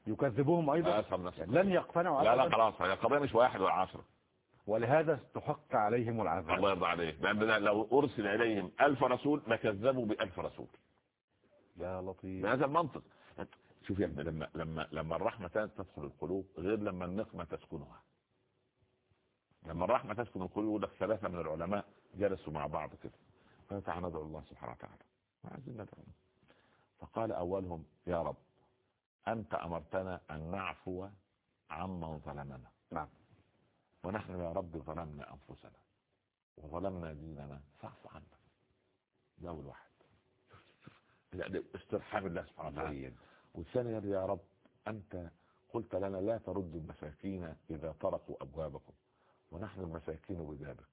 يكذبوهم أيضا؟ أفهم نفسك. لن يقتنعوا لا لا خلاص هي القضية مش واحد ولا عشرة ولهذا استحق عليهم العذاب. الله يرضى عليك. لأن لو أرسل إليهم ألف رسول لكذبوا بألف رسول. يا لطيف. بهذا المنطق. شوف يا ابني لما لما لما الرحمة تدخل القلوب غير لما النقمة تسكنها. لما الرحمة تسكن القلوب يقول لك ثلاثة من العلماء جلسوا مع بعض كده. قال تعالى ندعو الله سبحانه وتعالى. ما عايزين ندعو. فقال أولهم يا رب أنت أمرتنا أن نعفو عمن ظلمنا. نعم. ونحن يا رب ظلمنا أنفسنا وظلمنا ديننا. فاعف عنا. ده أول واحد. يعني استرحام الله سبحانه وتعالى. جيد والثاني يا رب أنت قلت لنا لا تردوا المساكين إذا طرقوا أبوابكم. ونحن المساكين ببابك.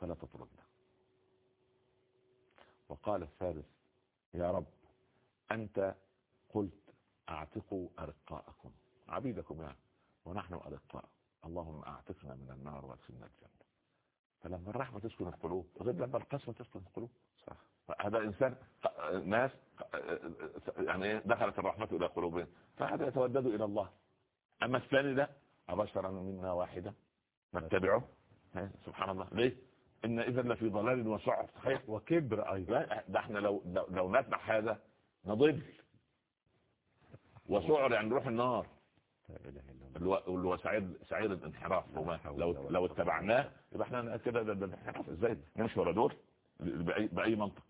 فلا تطردنا. وقال الثالث يا رب أنت قلت أعتقوا أرقاءكم. عبيدكم يعني. ونحن أرقاء اللهم أعتقنا من النار وأدخلنا الجنة. فلما الرحمة تسكن القلوب غير لما القسوة تسكن القلوب. صح. هذا إنسان ناس يعني إيه دخلت الرحمة إلى قلوبهم فهذا يتودد إلى الله. أما الثاني ده أبشرا منا واحدة نتبعه؟ ها، سبحان الله. ليه؟ إن إذا لفي ضلال وسعر. تخيل وكبر أيضا. لا ده إحنا لو لو, لو نتبع هذا نضل. وسعر يعني نروح النار. اللي هو سعيد سعيد الانحراف لو لو اتبعناه يبقى إحنا كده ده, الانحراف. إزاي؟ نمشي ورا دول باي منطق.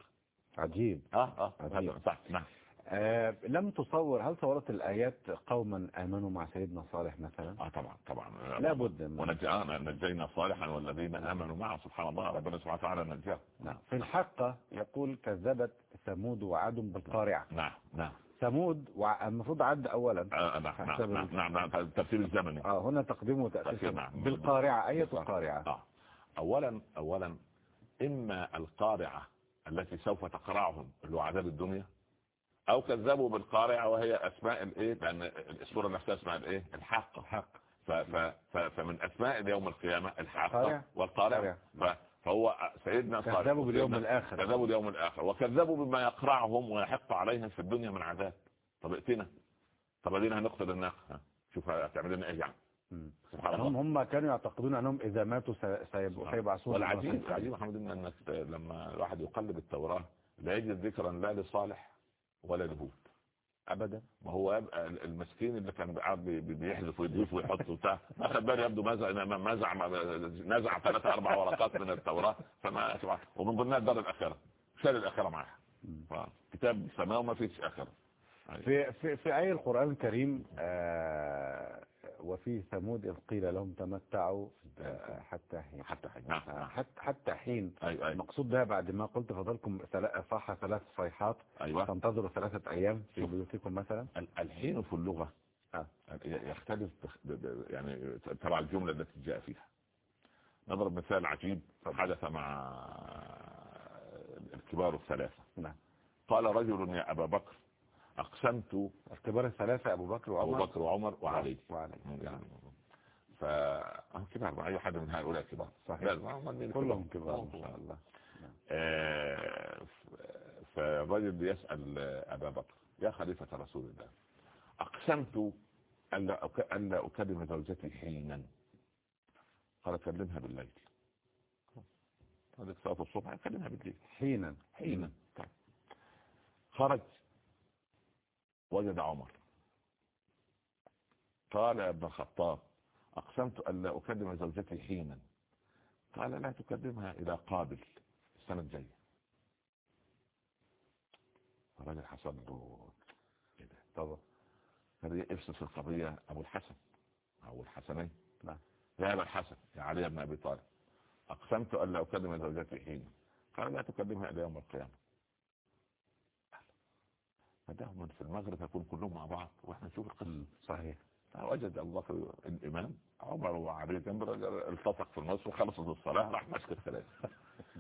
عجيب. آه آه. عجيب. صح نعم. آه لم تصور هل صورت الآيات قوما آمنوا مع سيدنا صالح مثلا؟ آه طبعا طبعا. لا بد ونجينا نجينا صالحا والذين آمنوا معه. سبحان الله ربنا سبحانه وتعالى نجاه. نعم. في الحقة يقول كذبت ثمود وعاد بالقارعة. نعم نعم. ثمود وع- المفروض عد أولا آه نعم نعم نعم نعم, نعم. الترتيب الزمني آه هنا تقديم وتأخير تأخير، نعم. بالقارعة أية. القارعة آه. اولا اولا إما القارعة التي سوف تقرعهم اللي هو عذاب الدنيا أو كذبوا بالقارعة وهي أسماء الإيه لأن السورة نفسها اسمها الإيه الحق الحق فمن أسماء يوم القيامة. الحق والقارعة فهو سيدنا صالح كذبوا باليوم الآخر كذبوا اليوم الآخر. وكذبوا بما يقرعهم ويحق عليهم في الدنيا من عذاب. طب ائتنا. طب ادينا هنقتل الناس. ها، شوف هتعمل لنا إيه يعني. سبحان هم هم كانوا يعتقدون أنهم إذا ماتوا سي- سيب- سيبعثون والعجيب العجيب محمد إن انك لما الواحد يقلب التوراة لا يجد ذكرا لا لصالح ولا لهود. ابدا. ما هو يبقى المسكين اللي كان قاعد بي- بي- بيحذف ويضيف ويحط وبتاع. ما خد باله يبدو مزع مزع نزع ثلاث أربع ورقات من التوراة. فما ومن ضمنها الدار الاخره شال الاخره معاها كتاب سماء وما فيش اخره في في في آية القرآن الكريم آه وفي ثمود إذ قيل لهم تمتعوا آه حتى حين حتى حين. آه نعم. حتى حتى حين. أيوه أيوه. المقصود بها بعد ما قلت فضلكم صح ثلاث صيحات. أيوه. تنتظروا ثلاثة أيام في. بيوتكم مثلا؟ ال- الحين في اللغة. آه. يختلف يعني تبع الجملة التي جاء فيها. نضرب مثال عجيب. حدث مع الكبار الثلاثة. نعم. قال رجل يا أبا بكر أقسمت الكبار الثلاثة أبو بكر أبو وعمر بكر وعمر وعلي. وعلي. يعني ف آه، كبار. أي حد من هؤلاء كبار. صحيح. ما كلهم كبار إن شاء الله. آه، ف- فالرجل يسأل أبا بكر. يا خليفة رسول الله أقسمت ألا أك- ألا أكلم زوجتي حينا؟ قال كلمها بالليل. قال صلاة الصبح كلمها بالليل. حينا. حينا. طيب. خرج وجد عمر. قال يا ابن الخطاب أقسمت ألا أكلم زوجتي حينا. قال لا تكلمها إلى قابل السنة الجاية. الراجل حصل له إيه ده؟ طبعا هذه إفسد في القضية أبو الحسن. أو الحسنين. نعم. يا أبا الحسن يا علي بن أبي طالب أقسمت ألا أكلم زوجتي حين قال لا تكلمها إلى يوم القيامة. فدهم في المغرب يكون كلهم مع بعض وإحنا نشوف القصة. صحيح. وجد أبو بكر الإمام عمر جنب الرجل التصق في النص وخلصت الصلاة راح ماسك الثلاثة.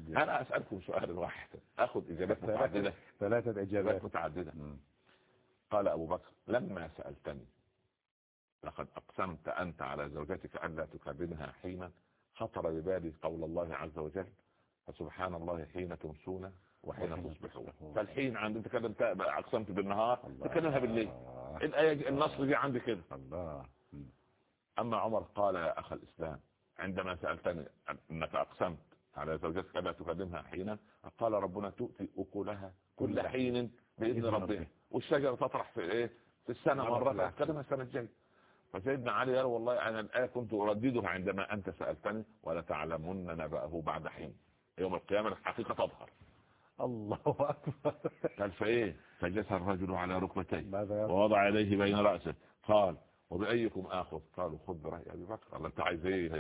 أنا أسألكم سؤال واحد أخذ إجابات متعددة. ثلاثة إجابات. إجابات متعددة. مم. قال أبو بكر لما سألتني لقد أقسمت أنت على زوجتك الا تكلمها حينا خطر ببالي قول الله عز وجل فسبحان الله حين تمسون؟ وحين تصبحون. فالحين عندي تكلمت أقسمت بالنهار. تكلمها بالليل الايه النص دي عندي كده الله. أما عمر قال يا أخ الإسلام عندما سألتني أنك أقسمت على زوجتك ألا تكلمها حينا قال ربنا تؤتي أكلها كل حين بإذن ربها. والشجرة تطرح في إيه في مرة مرة واحدة. تكلمها السنة الجاية فسيدنا علي قال والله أنا الآية كنت أرددها عندما أنت سألتني ولتعلمن نبأه بعد حين يوم القيامة الحقيقة تظهر الله أكبر. قال فإيه؟ فجلس الرجل على ركبتيه. ووضع يديه بين رأسه. قال وبأيكم آخذ قالوا خذ برأي أبي بكر. الله أنت عايز إيه؟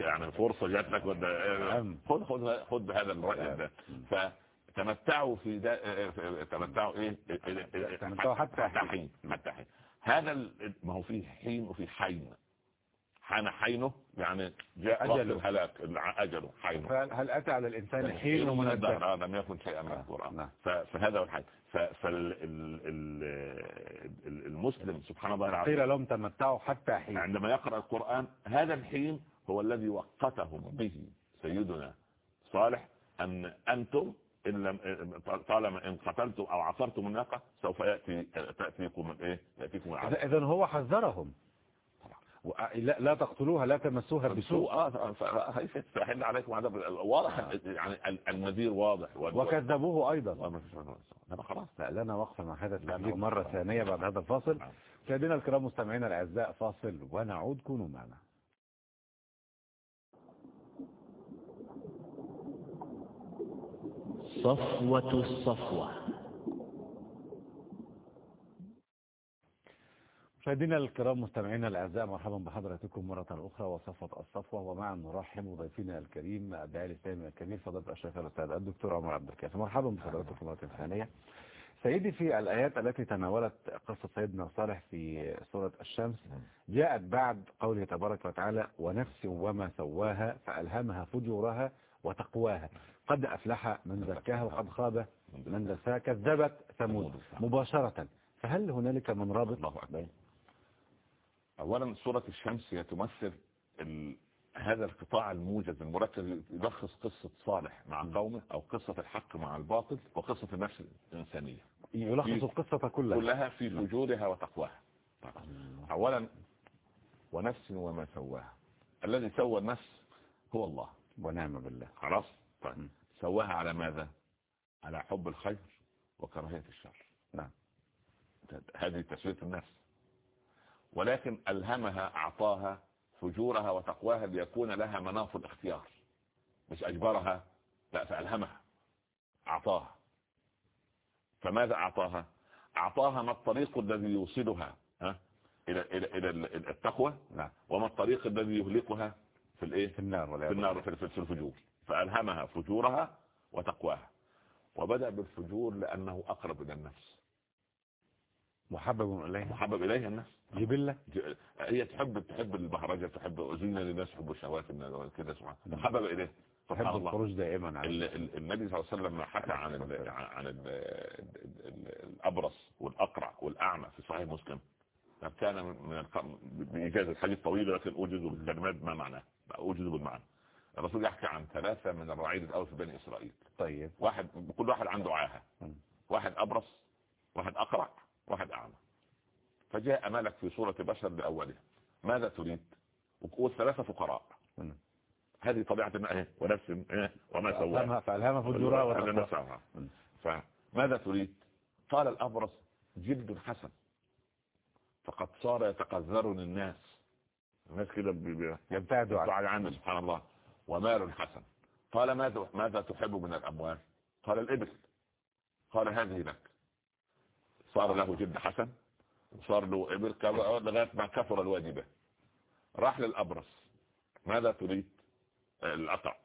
يعني فرصة جات لك ولا نعم. خذ خذ خذ بهذا الرأي ده. فتمتعوا في دا تمتعوا إيه؟ تمتعوا حتى حين حتى حين. هذا ما هو فيه حين وفيه حين. حان حينه يعني جاء وقت أجله. الهلاك أجله حينه. فهل هل أتى على الإنسان حين من الدهر آه، لم يكن شيئا نعم. مذكورا. ف- فهذا هو الحال. فالمسلم سبحان الله العظيم قيل لهم تمتعوا حتى حين. عندما يقرأ القرآن هذا الحين هو الذي وقتهم به سيدنا صالح أن أنتم إن لم طالما إن قتلتم أو عصرتم الناقة سوف يأتي تأتيكم الإيه؟ يأتيكم العذاب. إذا هو حذرهم. لا, لا تقتلوها لا تمسوها بسوء. آه فأحل عليكم عذاب واضح. يعني النذير واضح. وكذبوه أيضا. لا خلاص لا لنا وقفة مع هذا لا، مرة. ثانية بعد هذا الفاصل. نعم. مشاهدينا الكرام مستمعينا الأعزاء فاصل ونعود. كونوا معنا. صفوة الصفوة. مشاهدينا الكرام مستمعينا الأعزاء مرحبا بحضراتكم مرة أخرى وصفوه الصفوة. ومعا نرحب بضيفنا الكريم الداعي الاسلامي الكبير فضيلة الشيخ الأستاذ الدكتور عمر عبد الكافي مرحبا بحضراتكم مرة ثانية. سيدي في الآيات التي تناولت قصة سيدنا صالح في سورة الشمس جاءت بعد قوله تبارك وتعالى ونفس وما سواها فألهمها فجورها وتقواها. قد أفلح من زكاها وقد خاب من دساها كذبت ثمود. مباشرة. فهل هنالك من رابط؟ الله أكبر. أولا سورة الشمس هي تمثل ال... هذا القطاع الموجز المركز يلخص قصة صالح مع قومه أو قصة الحق مع الباطل وقصة النفس الإنسانية. يلخص في- القصة كلها. كلها في فجورها وتقواها. أولا ونفس وما سواها. الذي سوى النفس هو الله. ونعم بالله. خلاص؟ طيب. سواها على ماذا؟ على حب الخير وكراهية الشر. نعم. هذه تسوية النفس. ولكن ألهمها أعطاها فجورها وتقواها ليكون لها مناص الاختيار. مش أجبرها لا فألهمها. أعطاها. فماذا أعطاها؟ أعطاها ما الطريق الذي يوصلها ها؟ إلى إلى إلى التقوى نعم. وما الطريق الذي يهلكها في الإيه؟ في النار ولا في النار في في الفجور. فألهمها فجورها وتقواها. وبدأ بالفجور لأنه أقرب إلى النفس. محبب إليها محبب إليها النفس جبلة. ج- هي تحب تحب البهرجة تحب زين للناس حب الشهوات كده سبحان محبب إليه. سبحان تحب الله. الخروج دائما على النبي صلى الله عليه وسلم حكى عن ال عن ال ال- ال- الأبرص والأقرع والأعمى في صحيح مسلم. كان من بإيجاز الحديث طويل لكن أوجز بالكلمات ما معناه. أوجز بالمعنى. الرسول يحكي عن ثلاثة من الرعيل الأول في بني إسرائيل. طيب. واحد كل واحد عنده عاهة. واحد أبرص واحد أقرع. واحد أعمى فجاء ملك في صورة بشر لأوله ماذا تريد؟ والثلاثة فقراء. هذه طبيعة إيه؟ ونفس؟ وما سواها. فألهمها فجورها. فماذا تريد؟ قال الأبرص جلد حسن. فقد صار يتقذرني الناس. الناس كده يبتعدوا عنه سبحان الله. ومال حسن. قال ماذا ماذا تحب من الأموال؟ قال الإبل. قال هذه لك. صار له جد حسن صار له إبل كذا لغاية ما كفر الواجبة. راح للأبرص. ماذا تريد؟ الأقرع.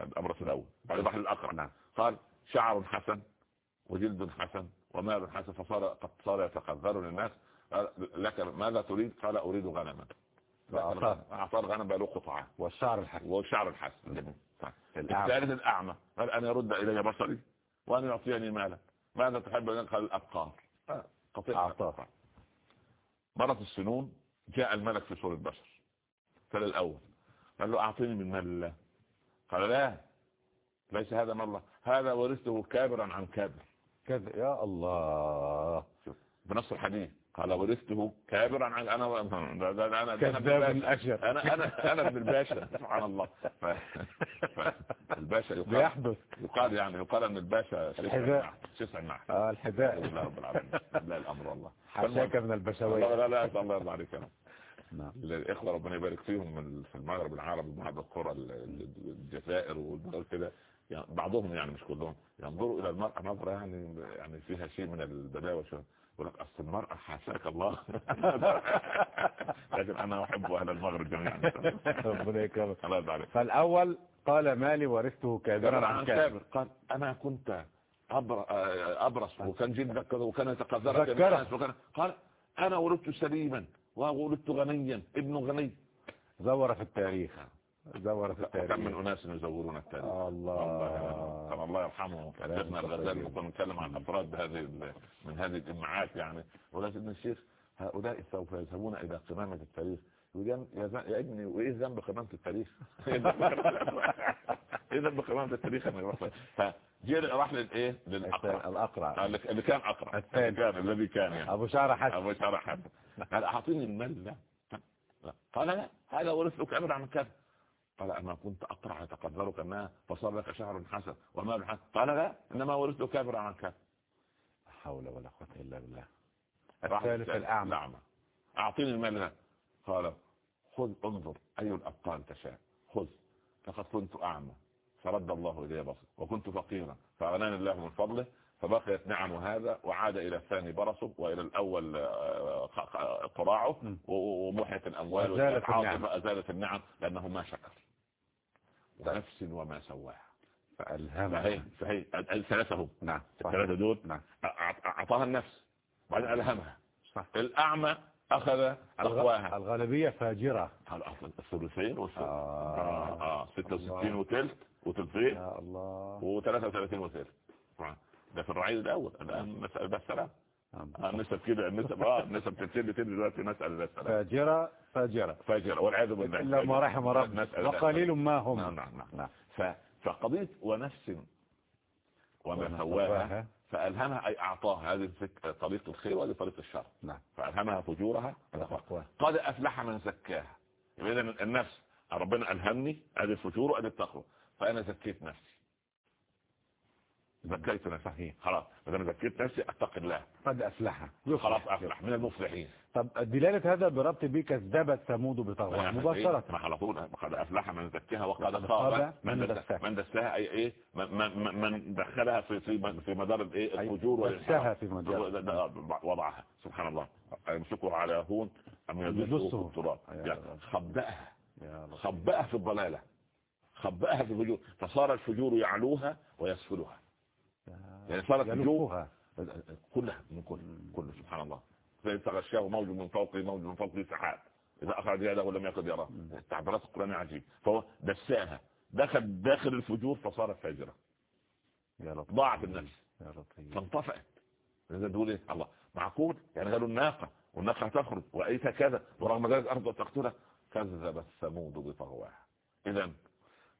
الأبرص الأول. بعد راح للأقرع. نعم. قال شعر حسن وجلد حسن ومال حسن فصار قد صار يتقذر للناس. قال لك ماذا تريد؟ قال أريد غنما. فأعطاه. أعطاه الغنم بقى له قطعة. والشعر الحسن. والشعر الحسن. جميل. طيب. الثالث الأعمى. قال أن يرد إلي بصري وأن يعطيني مالا. ماذا تحب؟ أن قال الأبقار. آه، قطيع. الأبقار. مرت السنون جاء الملك في صورة بشر. قال الأول قال له أعطيني من مال الله. قال لا ليس هذا مال الله. هذا ورثته كابرا عن كابر. كذا يا الله. بنص الحديث. قال ورثته كابرا عن أنا ده ده ده أنا كذاب أنا أنا أنا ابن الباشا سبحان الله. ف... ف... الباشا يقال بيحدث يقال يعني يقال إن الباشا الحذاء. شسع النحل آه الحذاء. لله رب العالمين. لا الأمر والله. حاشاك من الله البشوية. لا لا الله يرضى عليك أنا نعم. الاخوه ربنا يبارك فيهم من- في المغرب العربي بعض القرى ال- ال- الجزائر والدول كده. يعني بعضهم يعني مش كلهم ينظروا إلى المرأة نظرة يعني يعني فيها شيء من البلاوة شوية. يقول لك أصل المرأة حاشاك الله. لكن أنا أحب أهل المغرب جميعا. ربنا يكرمك. الله يرضى عليك. فالأول قال مالي ورثته كابرا عن كابر قال أنا كنت أبر- أبرص وكان كذا وكان. الناس وكان قال أنا ولدت سليما وولدت غنيا ابن غني. زور في التاريخ. زور في كم من التاريخ أناس يزورون التاريخ الله. كان الله يرحمه شيخنا الغزالي طيب. كنا نتكلم عن أفراد بهذه ال- من هذه الجماعات يعني. ولكن الشيخ هؤلاء سوف يذهبون إلى قمامة التاريخ. يا ابني وإيه ذنب قمامة التاريخ؟ إيه ذنب قمامة التاريخ؟ أنا فجاء راح للايه؟ للأقرع. الأقرع. اللي اللي كان أقرع. الثاني. كان الذي كان يعني. أبو شعر حسن. أبو شرح حسن. قال أعطيني المال لا. لا. قال لا. هذا ورثك أبدا عن كذا. قال أما كنت أقرع يتقدرك انها فصار لك شهر حسن ومال حسن. قال لا إنما ورثت كابر عن لا حول ولا قوة إلا بالله. الثالث الأعمى. أعطيني المال ده. قال خذ انظر أي الأبطال تشاء. خذ. لقد كنت أعمى. فرد الله إلي بصر وكنت فقيرا. فأغناني الله من فضله. فبقيت نعم هذا وعاد إلى الثاني برصه وإلى الأول آه، خ- قراعه. ومحيت الأموال أزالت والعاطفة النعم. أزالت النعم لأنه ما شكر. ونفس وما سواها. فالهمه فهي فهي الثلاثة هم. نعم. الثلاثة دول. نعم. أع- أعطاها النفس. بعدين ألهمها. صح. الأعمى أخذ فاجرة. قال أصلا الثلثين والثلث آه. آه. آه. 66 الله. وثلث وثلثين يا الله. و33 وثلث آه. ده في الرعيل الأول. الآن مسألة ده السلام النسب كده النسب آه النسب تبتدي تبتدي دلوقتي مسألة ده السلام فاجرة فاجرة. فاجر والعياذ بالله. إلا ما رحم رب مسألة ده وقليل ما هم. نعم نعم نعم نعم. فقضية ونفس وما سواها. فألهمها أي أعطاها. هذه طريق الخير وهذه طريق الشر. نعم. فألهمها فجورها قد أفلح من زكاها. إذا النفس ربنا ألهمني هذه الفجور وهذه التقوى. فأنا زكيت نفسي. زكيت نفسي صحيح. خلاص إذا أنا زكيت نفسي أتقي الله قد افلح خلاص أفلح من المفلحين طب دلالة هذا بربط به كذبت ثمود بطغواها مباشرة. ما على طول قد أفلح من زكاها وقد خاب من دساها. من دساها أي إيه؟ من- من دخلها في في في مدار الإيه أي الفجور دسها في مدار. والانحراف. وضعها. سبحان الله. يمسكه على هون أم يدسه. في التراب. يعني. خبأها. خبأها في الضلالة. خبأها في الفجور. فصار الفجور يعلوها ويسفلها يعني صارت يلفها كلها من كل كل سبحان الله. زي تغشاه موج من فوقه موج من فوقه سحاب. إذا أخرج يده لم يكن يراه. التعبيرات القرآنية عجيب. فهو دساها. دخل داخل الفجور فصارت فاجرة. ضاعت النفس. فانطفأت. لذا تقول إيه؟ الله. معقول؟ يعني قالوا الناقة والناقة هتخرج وأيت كذا؟ ورغم ذلك أرض تقتلها. كذبت ثمود بطغواها. إذا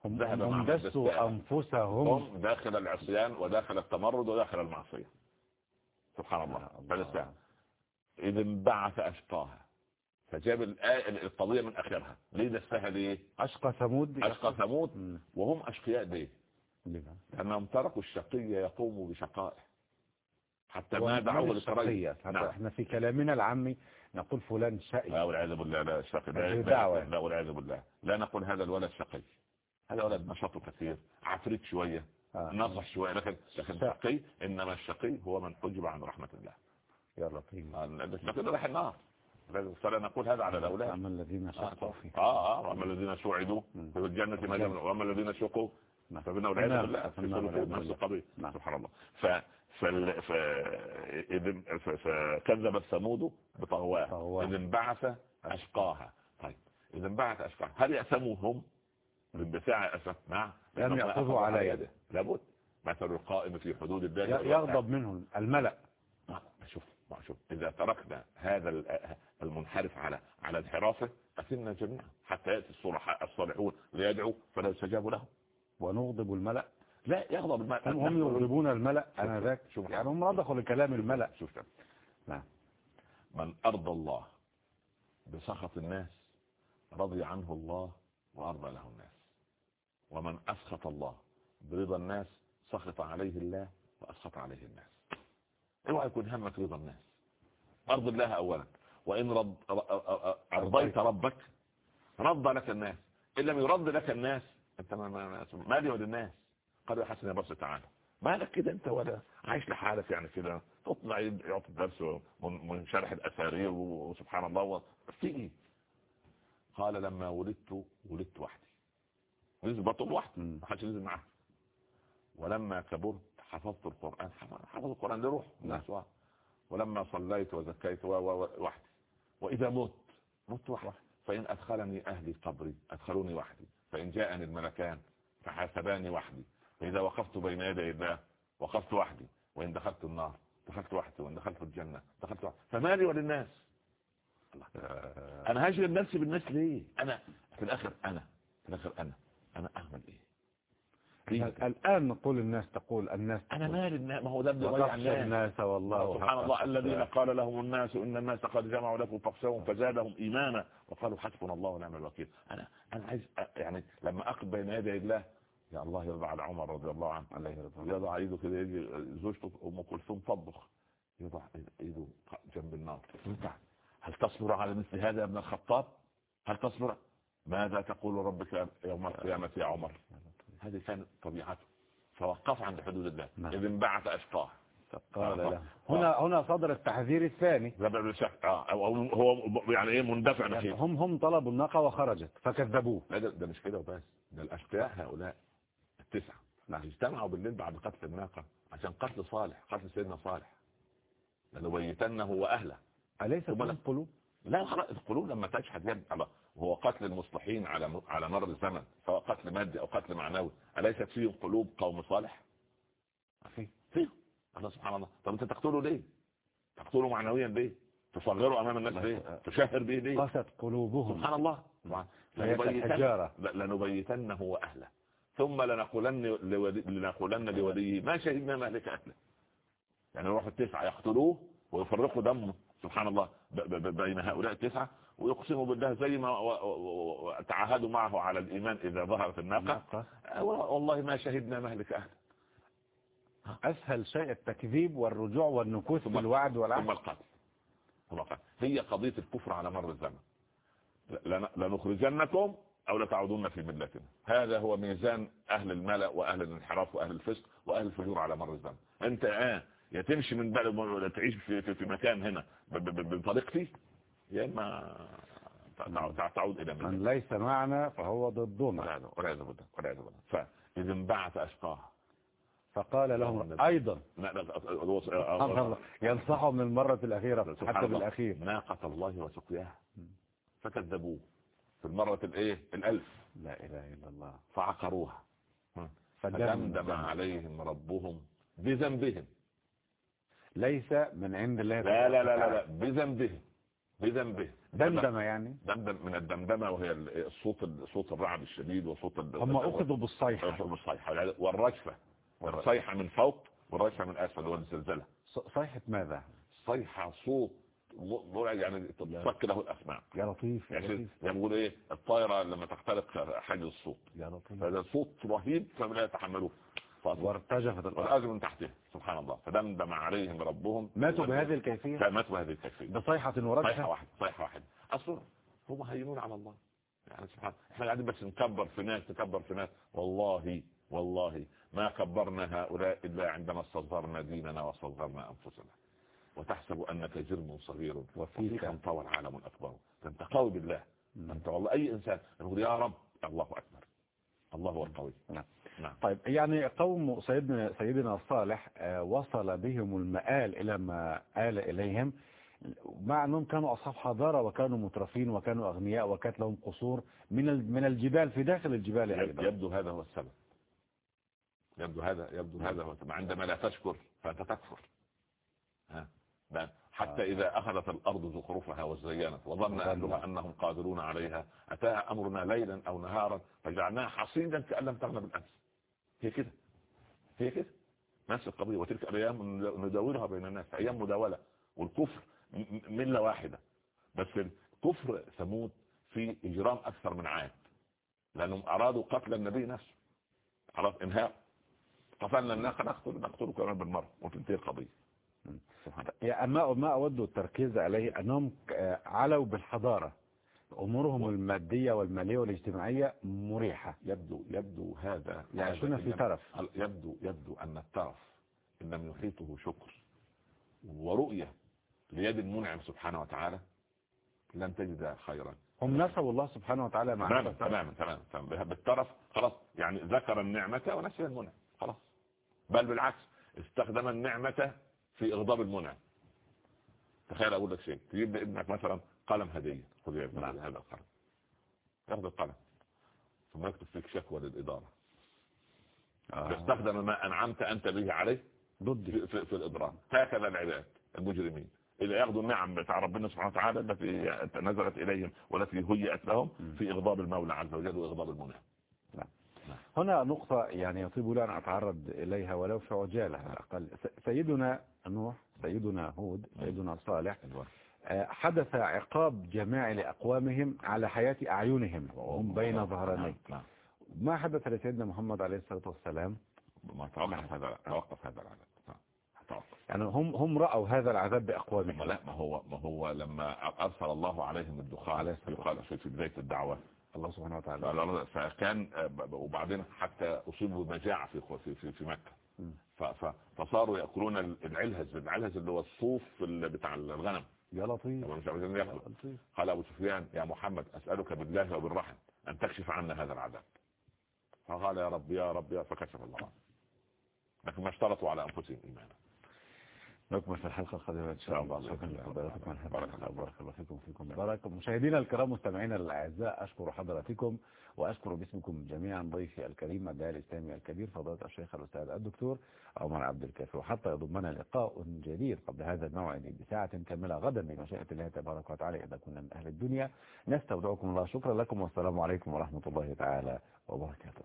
هم دسوا. أنفسهم. هم داخل العصيان وداخل التمرد وداخل المعصية. سبحان الله. يا الله. فلسه إذ انبعث أشقاها. فجاب القضية من آخرها. ليه دسها ليه أشقى ثمود أشقى ثمود. وهم أشقياء ليه؟ لأنهم تركوا الشقي يقوم بشقائه. حتى ما دعوا حتى نعم. إحنا في كلامنا العامي نقول فلان لا شقي والعياذ بالله لا لا لا- دعوة. لا والعياذ بالله. لا نقول هذا الولد شقي. هذا ولد نشاطه كثير عفريت شوية آه. نصح شوية لكن لكن شقي. إنما الشقي هو من حجب عن رحمة الله. يا لطيف. الشقي ده راح النار. لازم فلا نقول هذا على الأولاد. أما الذين شقوا فيه. آه آه واما الذين سوعدوا مم. في الجنة ما جنوا واما الذين شقوا. نعم. فبنا والعياذ نعم. بالله في نعم. نفس القضية. نعم. سبحان الله. ف فال... ف... فكذبت ثمود بطغواها. طغواها. إذ انبعث أشقاها. طيب. إذ انبعث أشقاها. هل يأثموا هم أسف. نعم لم يأخذوا أخذوا على يده. لابد. مثل القائم في حدود الله يغضب منهم. الملأ. ما شوف ما شوف. إذا تركنا هذا ال- المنحرف على على انحرافه أثمنا جميعا. حتى يأتي الصالحون ليدعوا فلا يستجاب لهم ونغضب الملأ. لا يغضب الماء هم هم يغضبون الملأ؟ أنا ذاك شوف. يعني هم رضخوا لكلام الملأ. شوف شوف. نعم. من أرضى الله بسخط الناس رضي عنه الله وأرضى له الناس. ومن أسخط الله برضا الناس سخط عليه الله وأسخط عليه الناس. اوعى يكون همك رضا الناس. أرض الله أولا. وإن رض... أرضيت ربك رضى لك الناس. إن لم يرض لك الناس أنت ما ما ما- مالي وللناس قالوا يا حسن يا بص تعالى مالك كده أنت ولا؟ عايش لحالك يعني كده. تطلع يعطي الدرس من من شرح الأسارير وسبحان الله. في إيه قال لما ولدت ولدت وحدي. نزل بطل وحدي ما حدش نزل معاه. ولما كبرت حفظت القرآن حفظت القرآن لروح نعم. ولما صليت وزكيت وحدي. وإذا مت مت وحدي فإن أدخلني أهلي قبري أدخلوني وحدي. فإن جاءني الملكان فحاسباني وحدي. فإذا وقفت بين يدي الله وقفت وحدي. وإن دخلت النار دخلت وحدي. وإن دخلت الجنة دخلت وحدي. فمالي وللناس؟ الله. أنا هجر الناس بالناس ليه؟ أنا في الآخر أنا في الآخر أنا. أنا أعمل إيه؟ الآن نقول الناس تقول الناس أنا مال الناس ما هو ده اللي ضيع الناس. الناس والله سبحان الله الذين قال لهم الناس إن الناس قد جمعوا لكم فاخشوهم فزادهم إيمانا. وقالوا حسبنا الله ونعم الوكيل. أنا أنا عايز يعني لما أقف بين يدي الله يا الله يرضى على عمر رضي الله عنه عليه يرضى يضع إيده كده يجي زوجته أم كلثوم تطبخ يضع إيده جنب النار. هل تصبر على مثل هذا يا ابن الخطاب؟ هل تصبر؟ ماذا تقول ربك يوم القيامة يا عمر؟ هذه كانت طبيعته. فوقف عند حدود الله. نعم. إذ انبعث أشقاه. له. هنا هنا صدر التحذير الثاني. آه. هو يعني إيه مندفع يعني هم هم طلبوا الناقه وخرجت فكذبوه. لا ده, ده مش كده وبس. ده الأشقياء هؤلاء التسعة. نعم. اجتمعوا بالليل بعد قتل الناقه عشان قتل صالح قتل سيدنا صالح. لنبيتنه وأهله. أليس القلوب لا. القلوب لما تشهد يد الله. وهو قتل المصلحين على على مر الزمن سواء قتل مادي أو قتل معنوي اليست فيهم قلوب قوم صالح؟ فيه فيه الله سبحان الله. طب أنت تقتله ليه؟ تقتله معنويا ليه؟ تصغره أمام الناس ليه؟ تشهر به ليه؟ قست قلوبهم. سبحان الله. لنبيتن لنبيتنه وأهله. ثم لنقولن لنقولن لوليه ما شهدنا مهلك أهله. يعني يروحوا التسعه يقتلوه ويفرقوا دمه. سبحان الله. بين هؤلاء التسعة ويقسموا بالله زي ما تعاهدوا معه على الإيمان إذا ظهرت الناقة. والله ما شهدنا مهلك أهل. أسهل شيء التكذيب والرجوع والنكوث بالوعد والعهد ثم القتل. ثم القتل. هي قضية الكفر على مر الزمن. لنخرجنكم أو لتعودون في ملتنا. هذا هو ميزان أهل الملأ وأهل الانحراف وأهل الفسق وأهل الفجور على مر الزمن. أنت آه يا تمشي من بلد تعيش في, في, في مكان هنا بطريقتي؟ يا إما تعود إلى من ليس معنا فهو ضدنا. والعياذ بالله والعياذ بالله فاذا انبعث اشقاها فقال لهم أيضا. ينصحهم من المرة الأخيرة حتى بالأخير. ناقة الله وسقياها فكذبوه. في المرة الإيه؟ الألف. لا إله إلا الله. فعقروها. فدمدم عليهم ربهم بذنبهم. ليس من عند الله لا لا لا لا, لا. بذنبه بذنبه دمدمة. يعني. دمدم من الدمدمة وهي الصوت صوت الرعد الشديد وصوت هم أخذوا بالصيحة. بالصيحة. والرجفة والصيحة من فوق والرجفة من أسفل والزلزلة. صيحة ماذا؟ صيحة صوت يعني تفك له الأسماع يا لطيف يا يعني يقول إيه الطائرة لما تخترق حاجز الصوت. يا لطيف. هذا صوت رهيب فلا يتحملوه. وارتجفت الأرض من تحتها سبحان الله. فدمدم عليهم ربهم. ماتوا بهذه الكيفية؟ ماتوا بهذه الكيفية بصيحة ورجحة صيحة واحدة صيحة واحدة. أصلا هم هينون على الله. يعني سبحان إحنا قاعدين بس نكبر في ناس نكبر في ناس. والله والله ما كبرنا هؤلاء إلا عندما استصغرنا ديننا واستصغرنا أنفسنا. وتحسب أنك جرم صغير وفيك انطوى العالم الأكبر. انت قوي بالله انت والله أي إنسان يقول يا رب الله أكبر. الله هو القوي. نعم. نعم. طيب يعني قوم سيدنا سيدنا صالح وصل بهم المآل إلى ما آل إليهم. مع أنهم كانوا أصحاب حضارة وكانوا مترفين وكانوا أغنياء وكانت لهم قصور من من الجبال في داخل الجبال أيضا يبدو هذا هو السبب. يبدو هذا يبدو هذا هو السبب. عندما لا تشكر فأنت تكفر. ها؟ حتى إذا أخذت الأرض زخرفها وزينت وظن أهلها أنهم قادرون عليها أتاها أمرنا ليلا أو نهارا فجعلناها حصيدا كأن لم تغنى بالأمس هي كده. هي كده. نفس القضية. وتلك الأيام نداولها بين الناس. أيام مداولة. والكفر ملة واحدة. بس الكفر ثمود في إجرام أكثر من عاد. لأنهم أرادوا قتل النبي نفسه. عرف إنهاء. قتلنا الناقة نقتل نقتله كمان بالمرة. وتنتهي القضية. ما ما أود التركيز عليه. أنهم علوا بالحضارة. أمورهم المادية والمالية والاجتماعية مريحة يبدو يبدو هذا يعيشون في ترف. يبدو يبدو أن الترف إن لم يحيطه شكر ورؤية ليد المنعم سبحانه وتعالى لن تجد خيرا هم نسبوا الله سبحانه وتعالى مع. تماما تماما تماما. بالطرف خلاص يعني ذكر النعمة ونسي المنعم خلاص بل بالعكس استخدم النعمة في إغضاب المنعم تخيل أقول لك شيء تجيب لابنك مثلا قلم هدية خذ يا نعم. هذا القلم ياخذ القلم ثم يكتب فيك شكوى للإدارة. آه. تستخدم ما أنعمت أنت به عليه ضدي. في, في, الإضرار هكذا العباد المجرمين. إذا يأخذوا النعم بتاع ربنا سبحانه وتعالى التي نزلت إليهم والتي هيئت لهم في إغضاب المولى عز وجل وإغضاب المنعم هنا نقطة يعني يطيب لي أن أتعرض إليها ولو في عجالة على الأقل. سيدنا نوح سيدنا هود سيدنا صالح حدث عقاب جماعي لأقوامهم على حياة أعينهم وهم بين ظهراني نعم ما حدث لسيدنا محمد عليه الصلاة والسلام؟ ما توقف هذا توقف هذا العذاب نعم. توقف. يعني هم هم رأوا هذا العذاب بأقوامهم. لا ما هو ما هو لما أرسل الله عليهم الدخان يقال في في بداية الدعوة. الله سبحانه وتعالى. فكان وبعدين حتى أصيبوا بمجاعة في في في, مكة. فصاروا يأكلون العلهز العلهز اللي هو الصوف ال- بتاع الغنم. يا لطيف قال أبو سفيان يا محمد أسألك بالله وبالرحم أن تكشف عنا هذا العذاب. فقال يا رب يا رب يا فكشف الله. لكن ما اشترطوا على أنفسهم إيمانا. نكمل في الحلقة القادمة إن شاء الله. شكرا لحضراتكم بارك الله. بارك الله فيكم فيكم بارك مشاهدينا الكرام مستمعينا الأعزاء أشكر حضراتكم وأشكر باسمكم جميعا ضيفي الكريم الداعي الإسلامي الكبير فضيلة الشيخ الأستاذ الدكتور عمر عبد الكافي. وحتى يضمنا لقاء جديد قبل هذا الموعد بساعة كاملة غدا بمشيئة الله تبارك وتعالى إذا كنا من أهل الدنيا. نستودعكم الله. شكرا لكم والسلام عليكم ورحمة الله تعالى وبركاته.